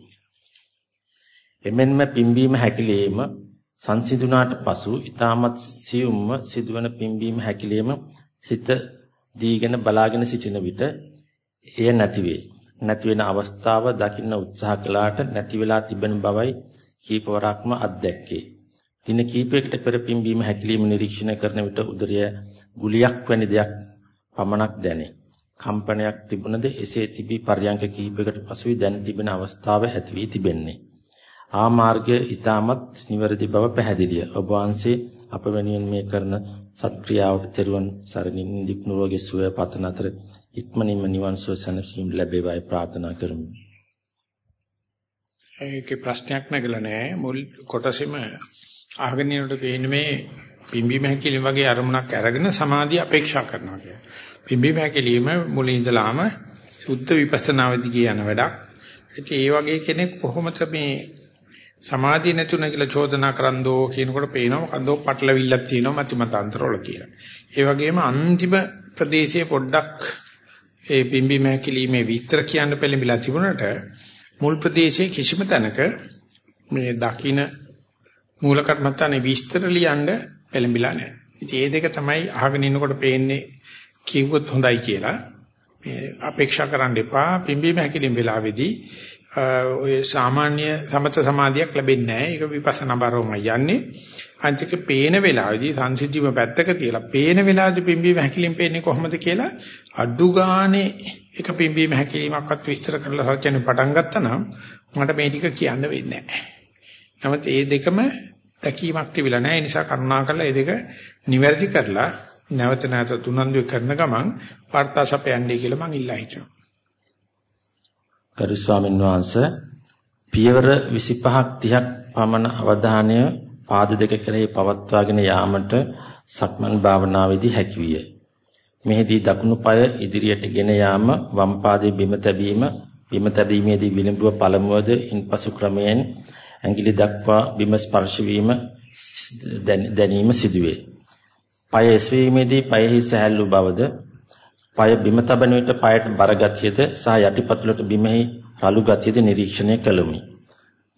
එමෙන්ම පිම්බීම හැකිලිම සංසිඳුණාට පසු ඊටමත් සියුම්ම සිදුවන පිම්බීම හැකිලිම සිත දීගෙන බලාගෙන සිටින විට එය නැති වේ. නැති වෙන අවස්ථාව දකින්න උත්සාහ කළාට නැති වෙලා තිබෙන බවයි කීපවරක්ම අත්දැක්කේ. දින කීපයකට පෙර පිම්බීම හැකිලිම නිරීක්ෂණය කරන විට උදරය ගුලියක් වැනි දෙයක් පමණක් දැනේ. කම්පනයක් තිබුණද එසේ තිබී පර්යංක කීපයකට පසුයි දැන තිබෙන අවස්ථාව ඇති වී තිබෙන්නේ. ආ මාර්ගය ඊටමත් නිවැරදි බව පැහැදිලිය. ඔබ වහන්සේ අප වෙනුවෙන් මේ කරන සත්ක්‍රියාවට තෙරුවන් සරණින් දික් නුවගේ සුවය පතන අතර ඉක්මනින්ම නිවන් සුව සැනසීම ලැබේවායි ප්‍රාර්ථනා කරමි. ඒකේ ප්‍රශ්නයක් නැගලා නෑ මුල් කොටසෙම අහගෙන යනකොට පේන්නේ මේ පිම්බීම හැකිලිම වගේ අරමුණක් අරගෙන සමාධිය අපේක්ෂා කරනවා කියන්නේ. පිම්බීම හැකිලිම මුලින් ඉඳලාම සුද්ධ විපස්සනාවේදී කියන වැඩක්. ඒ වගේ කෙනෙක් කොහොමද මේ සමාධිය නැතුණ කියලා චෝදනා කරන්දෝ කියනකොට පේනවා මොකන්දෝ පටලවිල්ලක් තියෙනවා මතිමතාන්තරවල කියලා. ඒ වගේම අන්තිම ප්‍රදේශයේ පොඩ්ඩක් ඒ පිම්බි මහකිලිමේ විතර කියන්න පෙළඹිලා තිබුණාට මුල් ප්‍රදේශයේ කිසිම තැනක මේ දකින මූල කර්මත්තානේ විස්තර ලියන්න පෙළඹිලා නැහැ. ඉතින් මේ දෙක තමයි අහගෙන ඉන්නකොට පේන්නේ කිව්වොත් හොඳයි කියලා. මේ අපේක්ෂා කරන්න එපා පිම්බීම හැකිලින් වෙලාවේදී ඔය සාමාන්‍ය සමත සමාධියක් ලැබෙන්නේ නැහැ. ඒක විපස්සනා බරවම යන්නේ. අන්තික පේන වෙලාවේදී සංසිද්ධියම පැත්තක තියලා පේන වෙලාවේදී පිම්බීම හැකිලින් පේන්නේ කොහොමද කියලා අඩු ගානේ එක පිම්බීම හැකිලිමක්වත් විස්තර කරලා සත්‍යනේ පටන් ගත්තා නම් මට මේ ටික කියන්න වෙන්නේ නැහැ. නමුත් මේ දෙකම දැකීමක් තිබිලා නැහැ. ඒ නිසා කරුණාකරලා මේ දෙක නිවැරදි කරලා නැවත නැවත තුනන්දු කරන ගමන් වර්තා සපයන්නේ කියලා මං ඉල්ලා හිටිනවා. ගරු ස්වාමීන් වහන්සේ පියවර 25ක් 30ක් පමණ අවධානය පාද දෙක කෙරෙහි පවත්වාගෙන යාමට සක්මන් භාවනාවේදී හැකියිය. මෙහිදී දකුණු පාය ඉදිරියට ගෙන යාම වම් පාදයේ බිම තැබීම බිම තැබීමේදී විලම්භුව පළමුවද ඉන්පසු ක්‍රමයෙන් ඇඟිලි දක්වා බිම ස්පර්ශ වීම දැනීම සිදුවේ. පය එසවීමේදී පයෙහි සැහැල්ලු බවද පය බිම තබන විට පයට බර ගතියද සහ යටිපතුලට බිමෙහි රළු ගතියද නිරීක්ෂණය කළෙමි.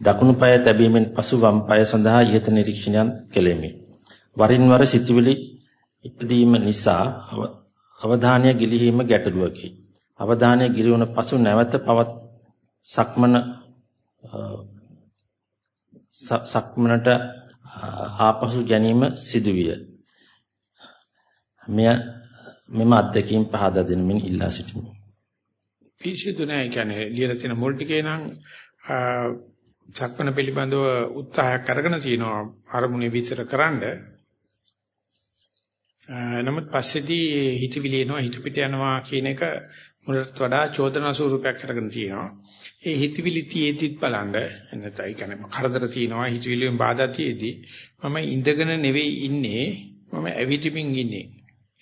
දකුණු පාය තැබීමෙන් පසු වම් පාය සඳහා ইহත නිරීක්ෂණයන් කෙලෙමි. වරින් වර සිතුවිලි ඉදීම නිසා අවධානය ගිලිහීම ගැටලුවකි. අවධානය ගිලිවුන පසු නැවත පවත් සක්මන සක්මනට ආපසු ගැනීම සිදුවිය. මෙය මෙම අත්දැකීම් පහදා දෙනමින් ඉල්ලා සිටිමි. පිසිදු නැහැ කියන්නේ ලියලා තියෙන මුල් ටිකේ නම් සක්මන පිළිබඳව උත්සාහයක් අරගෙන තිනවා අරමුණේ විතර කරන්න. නමුත් පස්සේදී හිතවිලි එනවා හිත පිට යනවා කියන එක මුලට වඩා චෝදනා ස්වරූපයක් අරගෙන තියෙනවා. ඒ හිතවිලි තියේදිත් බලන්න නැත්නම් ඒ කියන්නේ කරදර තියෙනවා හිතවිලියෙන් බාධා තියේදී මම ඉඳගෙන නෙවෙයි ඉන්නේ මම ඇවිදිමින් ඉන්නේ.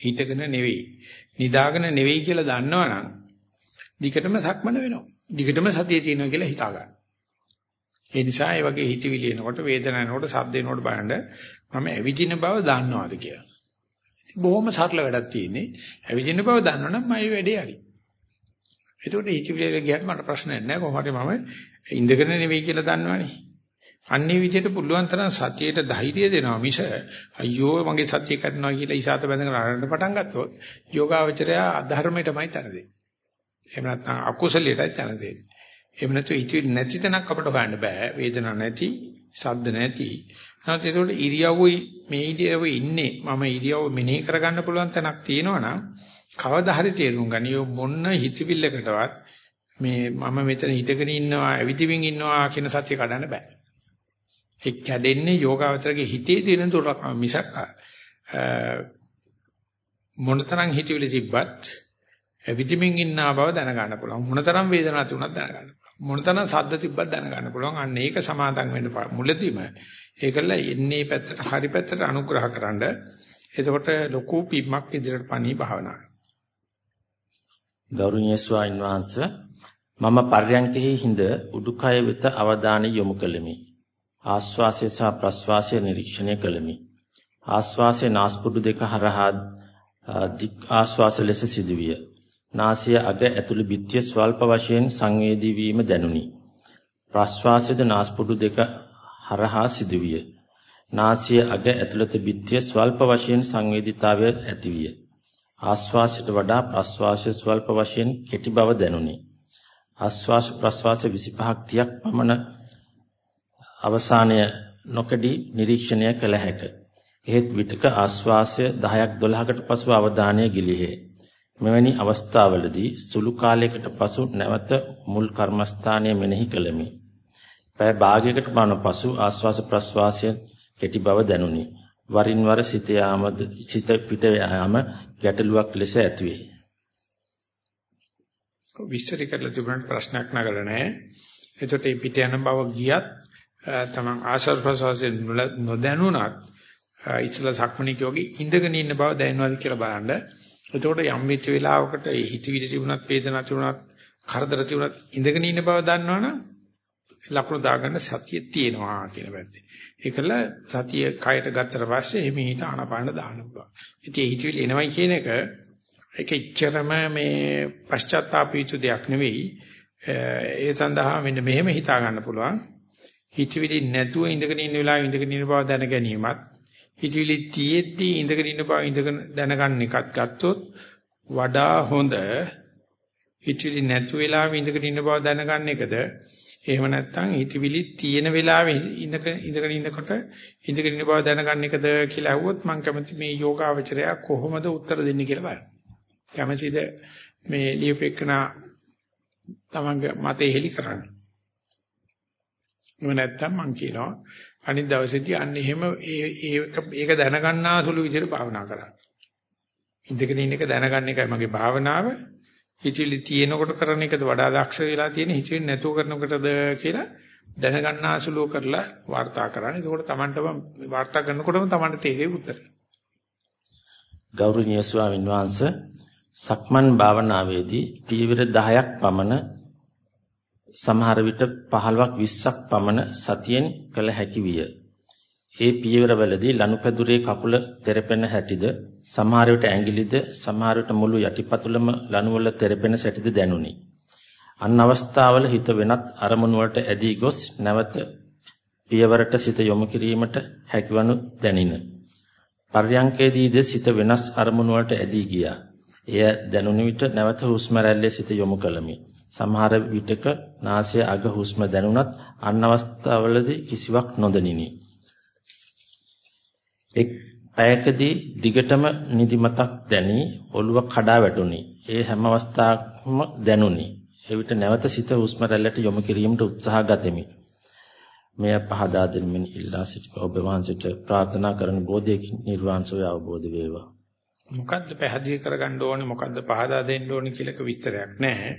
හිටගෙන නෙවෙයි. නිදාගෙන නෙවෙයි කියලා දන්නවනම් දිගටම සක්මන වෙනවා. දිගටම සතිය තියෙනවා කියලා හිතා ගන්න. ඒ නිසා ඒ වගේ හිතවිලි එනකොට වේදනාව එනකොට සද්ද එනකොට බලන්න මම ඇවිදින බව දන්නවාද කියලා. බොහොම සරල වැඩක් තියෙන්නේ. ඇවිදින බව දන්නවනම් මගේ වැඩේ හරි. එතකොට හිතවිලි ගියාට මට ප්‍රශ්නයක් නැහැ කොහොමද මම ඉඳගෙන නෙවෙයි කියලා දන්නවනේ. අන්නේ විදිහට පුළුවන් තරම් සතියේට ධෛර්යය දෙනවා මිස අයියෝ මගේ සතිය කරනවා කියලා ඉසాత බැඳගෙන අරන්න පටන් ගත්තොත් යෝගාවචරය අධර්මයටමයි තන දෙන්නේ. එහෙම නැත්නම් අකුසලයටයි තන දෙන්නේ. එහෙම නැතු හිතවිලි නැති තැනක් අපට හොයන්න බෑ. වේදනාවක් නැති, ශබ්ද නැති. නැත්නම් ඒකට ඉරියව්වයි මේ ඉරියව්වේ ඉන්නේ මම ඉරියව්ව මෙනෙහි කරගන්න පුළුවන් තැනක් තියෙනවනම් කවදා හරි තේරුම් ගනියෝ මොන්න හිතවිල්ලකටවත් මේ මම මෙතන හිටගෙන ඉන්නවා, ඇවිදිමින් ඉන්නවා කියන සත්‍ය කඩන්න බෑ. ඒ කැඩෙන්නේ යෝගාවචරගේ හිතේ තියෙන දුර්ලභම මිසක් මොනතරම් හිතවිලි තිබ්බත් විදිමින් ඉන්නා බව දැනගන්න පුළුවන්. මොනතරම් වේදනාවක් තිබුණත් දැනගන්න පුළුවන්. මොනතරම් සද්ද තිබ්බත් දැනගන්න පුළුවන්. අන්න ඒක සමාදම් වෙන්න මුලදීම ඒකල එන්නේ පැත්තට හරි පැත්තට අනුග්‍රහකරනද එතකොට ලොකු පිම්මක් ඉදිරියට පණී භාවනාව. ගෞරවනීය ස්වාමීන් වහන්සේ මම පර්යංකෙහි හිඳ උඩුකය වෙත අවධානය යොමු කළෙමි. ආශ්වාසය සහ ප්‍රශ්වාසය නිරීක්ෂණය කළෙමි. ආශ්වාසයේ නාස්පුඩු දෙක හරහා දික් ආශ්වාස ලෙස සිදුවිය. නාසය අග ඇතුළු බිත්තිය ස්වල්ප වශයෙන් සංවේදී වීම දැනුනි. ප්‍රශ්වාසයේද නාස්පුඩු දෙක හරහා සිදුවිය. නාසය අග ඇතුළත බිත්තිය ස්වල්ප වශයෙන් සංවේදීතාවය ඇතිවිය. ආශ්වාසයට වඩා ප්‍රශ්වාසය ස්වල්ප වශයෙන් කෙටි බව දැනුනි. ආශ්වාස ප්‍රශ්වාස 25ක් 30ක් පමණ අවසානය නොකඩි නිරීක්ෂණය කළ හැක. එහෙත් විටක ආශ්වාසය 10ක් 12කට පසු අවධානය ගිලිහේ. මෙවැනි අවස්ථාවලදී සුළු කාලයකට පසු නැවත මුල් කර්මස්ථානය මෙනෙහි කළෙමි. පැය භාගයකට පමණ පසු ආශ්වාස ප්‍රශ්වාසය කෙටි බව දැනුනි. වරින් වර සිත යාමද සිත පිට යාම ගැටලුවක් ලෙස ඇතිවේ. විස්තර කරලා තිබුණාට ප්‍රශ්නයක් නගලා නැහැ. එතකොට මේ පිට යන බව ගියත් තමන් ආශස් ප්‍රසවාසයෙන් නොදැනුණත් ඉස්සලා සක්මණේ කියෝගේ ඉඳගෙන ඉන්න බව දැනනවාද කියලා බලන්න. එතකොට යම් වෙච්ච වෙලාවකට ඒ හිතවිලි තිබුණත් වේදනා තිබුණත් කරදර තිබුණත් ඉඳගෙන ඉන්න බව දන්නවනම් ලකුණු දාගන්න සතිය තියෙනවා කියන පැත්තේ. ඒකල සතිය කයට ගත්තට පස්සේ එහිමීට ආනපාන දාන්න පුළුවන්. ඉතින් ඒ හිතවිලි එනවයි කියන එක ඒක ඉච්චරම මේ පශ්චාත්තාපීතු දෙයක් නෙවෙයි. ඒ සඳහා මෙන්න මෙහෙම හිතා ගන්න පුළුවන්. හිතවිලි නැතුව ඉඳගෙන ඉන්න වෙලාවෙ ඉඳගෙන ඉන්න බව දැන ගැනීමත් හිතවිලි තියෙද්දි ඉඳගෙන ඉන්න බව ඉඳගෙන දැනගන්න එකත් ගත්තොත් වඩා හොඳ හිතවිලි නැතු වෙලාවෙ ඉඳගෙන ඉන්න බව දැනගන්න එකද එහෙම නැත්නම් හිතවිලි තියෙන වෙලාවෙ ඉඳගෙන ඉඳගෙන ඉන්නකොට ඉඳගෙන ඉන්න බව දැනගන්න එකද කියලා අහුවොත් මම කැමති මේ යෝගාවචරය කොහොමද උත්තර දෙන්නේ කියලා බලන්න. කැමතිද මේ ලියුපෙකන තමන්ගේ මතේ හෙලි කරන්න. එහෙම නැත්නම් මම කියනවා අනිත් දවසේදී අන්න එහෙම ඒක ඒක දැනගන්නා සුළු විදිහට භාවනා කරන්න. ඉඳගෙන ඉන්න එක දැනගන්න එකයි මගේ භාවනාව. හිතවිලි තියෙනකොට කරන එකද වඩා දක්ෂ වෙලා තියෙන හිතවිලි නැතුව කරනකොටද කියලා දැනගන්නාසුලුව කරලා වාර්තා කරන්න. එතකොට Tamanටම වාර්තා කරනකොටම Tamanට තේරෙයි උත්තර. ගෞරවනීය ස්වාමීන් වහන්සේ සක්මන් භාවනාවේදී පියවර 10ක් පමණ සමහර විට 15ක් 20ක් පමණ සතියෙන් කළ හැකි විය. ඒ පියවරවලදී ලනුපැදුරේ කකුල තෙරපෙන හැටිද සමහර විට ඇඟිලිද සමහර විට මුළු යටිපතුලම ලනුවල තෙරපෙන සැටිද දැනුනි. අන් අවස්ථාවල හිත වෙනත් අරමුණු වලට ඇදී ගොස් නැවත පියවරට සිත යොමු කිරීමට හැකිවනු දැනින. පර්යංකේදීද සිත වෙනස් අරමුණු වලට ඇදී ගියා. එය දැනුන විට නැවත හුස්ම රැල්ලේ සිත යොමු කළමි. සමහර විටක නාසය අග හුස්ම දැනුණත් අන් අවස්ථාවලදී කිසිවක් නොදැනිනි. එක් පැයකදී දිගටම නිදිමතක් දැනි ඔළුව කඩා වැටුනි. ඒ හැම අවස්ථාවකම දැනුනි. එවිට නැවත සිත හුස්ම රැල්ලට යොමු කිරීමට උත්සාහ ගතෙමි. මෙය පහදා දෙමින් ඉල්ලා සිටි ඔබ වහන්සේට ප්‍රාර්ථනා කරන බෝධියකින් නිර්වාණ සෝය අවබෝධ වේවා. මොකද්ද පැහැදිලි කරගන්න ඕනේ මොකද්ද පහදා දෙන්න ඕනේ කියලාක විස්තරයක් නැහැ.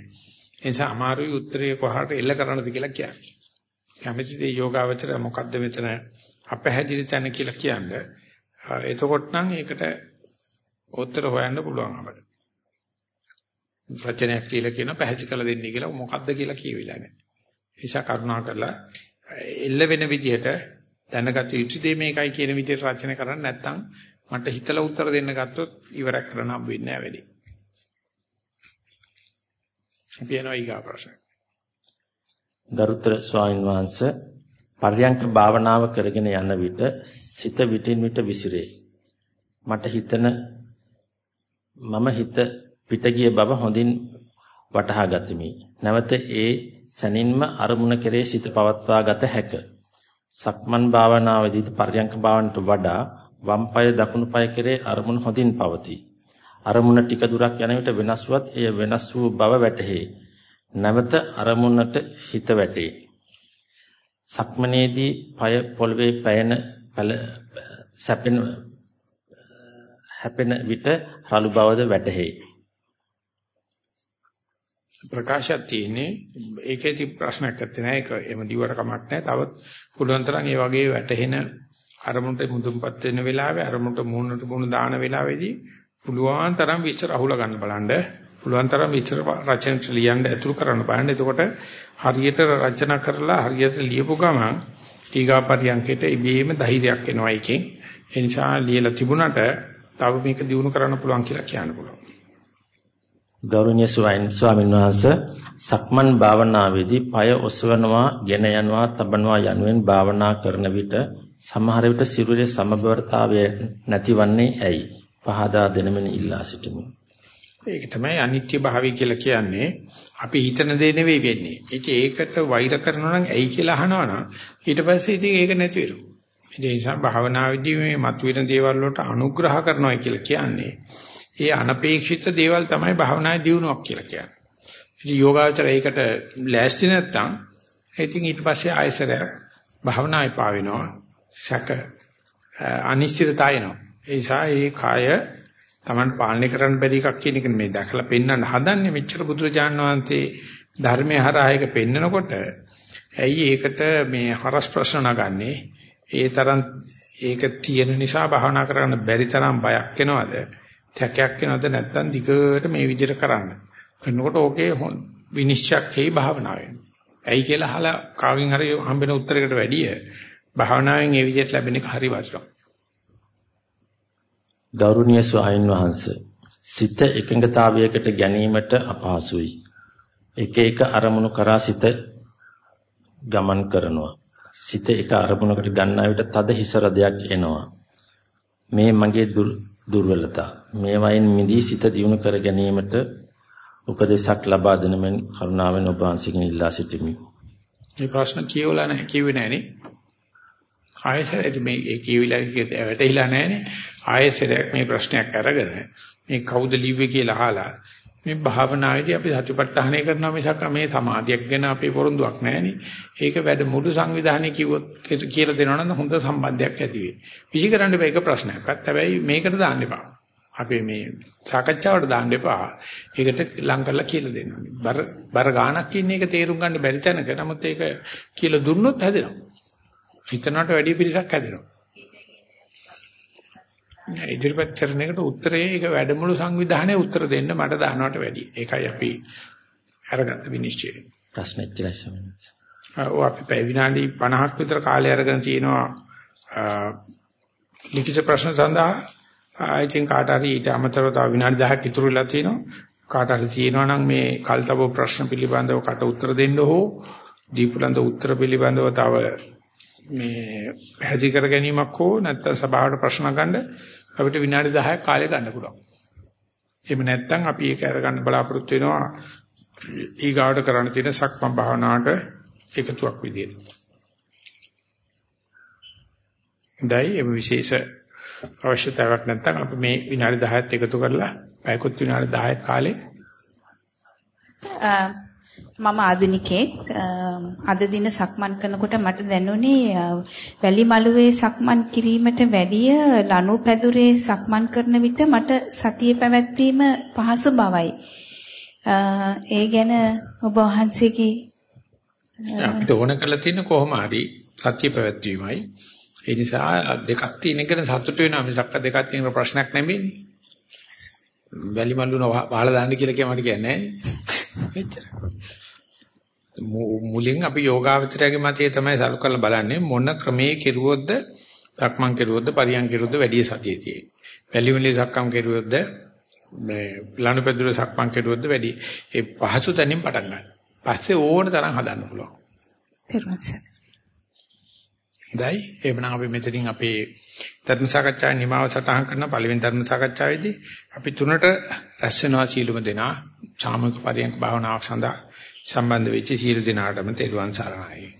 ඒ නිසා අමාරුයි උත්තරේ කොහාට එල්ල කරන්නද කියලා කියන්නේ. කැමැතිද යෝගාවචර මොකද්ද මෙතන අපැහැදිලි තැන කියලා කියන්නේ. එතකොට නම් ඒකට උත්තර හොයන්න පුළුවන් අපිට. වචනයක් කියලා කියන පැහැදිලි කරලා දෙන්නේ කියලා මොකද්ද කියලා කියවිලා නැහැ. නිසා කරුණා කරලා එල්ල වෙන විදිහට දැනගත යුතු දේ මේකයි කියන විදිහට රචන කරන්න නැත්නම් මට හිතලා උත්තර දෙන්න ගත්තොත් ඉවරක් කරන්න හම්බ වෙන්නේ නැහැ වැඩි. අපි යනවා ඊගා ප්‍රශ්න. ගරුතර ස්වාමීන් වහන්සේ පර්යංක භාවනාව කරගෙන යන විට සිත විටින් විට විසිරේ. මට හිතන මම හිත පිට ගිය බව හොඳින් වටහා ගතිමි. නැවත ඒ සැනින්ම අරමුණ කෙරේ සිත පවත්වා ගත හැක. සක්මන් භාවනාවේදී පර්යංක භාවනට වඩා වම් පාය දකුණු පාය කෙරේ අරමුණ හොඳින් පවතී. අරමුණ ටික දුරක් යන විට වෙනස්වත් එය වෙනස් වූ බව වැටහේ. නැවත අරමුණට හිත වැටේ. සක්මනේදී পায় පොළවේ පැයන සැපෙන හැපෙන විට රළු බවද වැටහේ. ප්‍රකාශයක් තියෙන්නේ ඒකේදී ප්‍රශ්නයක් නැත්තේ නෑ ඒක එම දිවට කමක් නෑ තවත් පුළුවන් තරම් ඒ වගේ වැටහෙන අරමුණට මුදුන්පත් වෙන වෙලාවේ අරමුණට මුහුණට මුහුණ දාන වෙලාවේදී පුළුවන් තරම් විස්තර අහුලා ගන්න බලන්න. පුළුවන් තරම් විස්තර රචනට ලියන්න ඇතුළු කරන්න බලන්න. එතකොට හරියට රචනා කරලා හරියට ලියපු ගමන් ඊගාපරියන්කේට ඉබේම ධෛර්යයක් එනවා එකෙන්. ඒ නිසා ලියලා තිබුණට තව මේක දිනු කරන්න පුළුවන් කියලා කියන්න පුළුවන්. ගෞරවනීය ස්වාමීන් වහන්සේ සක්මන් භාවනාවේදී পায় ඔසවනවා, ගෙන යනවා, තබනවා යනුවෙන් භාවනා කරන විට සමහර විට සිරුරේ සමබරතාවය නැතිවන්නේ ඇයි? පහදා දෙනමින් ඉල්ලා සිටිමි. ඒක තමයි අනිත්‍ය භාවය කියලා කියන්නේ. අපි හිතන දේ නෙවෙයි වෙන්නේ. ඒකට වෛර කරනවා නම් ඇයි කියලා අහනවා නම් ඊට පස්සේ ඉතින් ඒක නැති වෙනවා. ඒ නිසා භාවනාවේදී මේ මතුවෙන දේවල් වලට අනුග්‍රහ කරනවා කියලා කියන්නේ ඒ අනපේක්ෂිත දේවල් තමයි භාවනායේ දියුණුවක් කියලා කියන්නේ. ඉතින් යෝගාචර ඒකට ලෑස්ති නැත්තම් ඉතින් ඊට පස්සේ ආයසරයක් භාවනායි පාවෙනවා. සැක අනිශ්චිතතාවය එනවා. ඒ නිසා මේ කාය Taman පාලනය කරන්න බැරි එකක් කියන එක මේ දැකලා පෙන්වන්න හදන්නේ මෙච්චර බුදුරජාන් වහන්සේ ධර්මයේ හරහා එක පෙන්නකොට ඇයි ඒකට මේ හරස් ප්‍රශ්න නගන්නේ? ඒ තරම් ඒක තියෙන නිසා භාවනා කරන්න බැරි තරම් බයක් එනවද? තැකයක් වෙනවද නැත්නම් දිගට මේ විදිහට කරන්න. කරනකොට ඕකේ විනිශ්චයක් හේයි භාවනාවෙන්. ඇයි කියලා අහලා කාගෙන් හරි හම්බෙන උත්තරයකට වැඩිය භාවනාවෙන් ඒ විදිහට ලැබෙන එක හරි වටිනවා. ගෞරවනීය ස්වාමීන් වහන්සේ සිත එකඟතාවයකට ගැනීමට අපහසුයි. එක එක අරමුණු කරා සිත ගමන් කරනවා. සිත එක අරමුණකට ගන්නා විට තද හිස රදයක් එනවා. මේ මගේ දුර්වලතා. මේ වයින් මිදී සිත දියුණු කර ගැනීමට උපදේශක් ලබා දෙන මෙන් කරුණාවෙන් ඔබ වහන්සේගෙන් ඉල්ලා සිටිමි. මේ ප්‍රශ්න කියවලා නැහැ කියුවේ නැහනේ. ආයෙසරත් මේ ඒ කියවිලා වැටහිලා නැහනේ. ආයෙසරත් මේ ප්‍රශ්නයක් අරගෙන මේ කවුද ලිව්වේ කියලා අහලා මේ භාවනාවේදී අපි සතිපට්ඨානය කරනවා මිසක් මේ සමාධියක් ගැන අපේ පොරොන්දුවක් නැහැනේ. ඒක වැඩ මුළු සංවිධානය කිව්වොත් කියලා දෙනවා නම් හොඳ සම්බන්ධයක් ඇති වෙයි. විශේෂ කරන්න මේක ප්‍රශ්නයක්වත්. හැබැයි මේකට දාන්න එපා. අපේ මේ සාකච්ඡාවට දාන්න එපා. ඒකට ලං කරලා කියලා දෙන්න. බර බර ගානක් ඉන්න එක තේරුම් ගන්න බැරි තැනක. නමුත් ඒක කියලා දුන්නොත් හැදෙනවා. හිතනකට වැඩි පිරිසක් හැදෙනවා. ඉදිරිපත් කරන එකට උත්තරේ ඒක වැඩමුළු සංවිධානයේ උත්තර දෙන්න මට දානවට වැඩි. ඒකයි අපි අරගත්ත විනිශ්චය. ප්‍රශ්න ඉච්චරයි සමනස්. ඔව් අපි පැය විනාඩි 50ක් විතර කාලය අරගෙන තිනවා ලිඛිත ප්‍රශ්න සඳහා I think කාට හරි ඊට අමතරව තව විනාඩි 10ක් ඉතුරු වෙලා තියෙනවා. කාට හරි තියෙනවා නම් මේ කල්තබ ප්‍රශ්න පිළිබඳව කට උත්තර දෙන්න හෝ දීපුලන්ද උත්තර පිළිබඳව තව මේ පැහැදිලි කර ගැනීමක් හෝ නැත්නම් සභාවට ප්‍රශ්න ගන්න අපිට විනාඩි 10ක් කාලය ගන්න පුළුවන්. එහෙම නැත්නම් අපි ඒක අරගන්න බලාපොරොත්තු වෙනවා ඊගාවට කරන්න තියෙන සක්මන් භාවනාවට එකතුවක් විදියට. දැයි මේ විශේෂ අවශ්‍යතාවයක් නැත්නම් අපි මේ විනාඩි 10ත් එකතු කරලා පැයකොත් විනාඩි 10ක් කාලේ මම ආදුනිකෙක් අද දින සක්මන් කරනකොට මට දැනුනේ වැලි මළුවේ සක්මන් කිරීමට වැඩිය ලනු පැදුරේ සක්මන් කරන විට මට සතිය පැවැත්වීම පහසු බවයි. ඒ ගැන ඔබ වහන්සේගේ අපිට ඕන කරලා තියෙන කොහොම හරි සතිය පැවැත්වීමයි. ඒ නිසා දෙකක් තියෙන එක සතුට වෙනවා මිසක් දෙකක් තියෙන ප්‍රශ්නයක් නෙමෙයිනේ. වැලි මල්ලුන වහලා දාන්න කියලා කිය මට කියන්නේ නැහැ. එච්චර. මුලින් අපි යෝගාවචරයේ මතය තමයි සලු කරලා බලන්නේ මොන ක්‍රමයේ කෙරුවොත්ද සක්මන් කෙරුවොත්ද පරියන් කෙරුවොත්ද වැඩි සතිය තියෙන්නේ. වැලි වලි සක්කම් කෙරුවොත්ද මේ ලනුපෙදුර සක්මන් කෙරුවොත්ද වැඩි. ඒ පහසු තැනින් පටන් ගන්න. පස්සේ ඕන තරම් හදන්න පුළුවන්. තේරුණා දැයි එhmenan අපි මෙතනින් අපේ ධර්ම සාකච්ඡා නිමාව සටහන් කරන පළවෙනි ධර්ම සාකච්ඡාවේදී අපි තුනට රැස් වෙනවා සීලුම දෙනා සාමූහික පරියන්ක භාවනාවක් සඳහා සම්බන්ධ වෙච්ච සීල දෙනාටම තෙරුවන් සරණයි.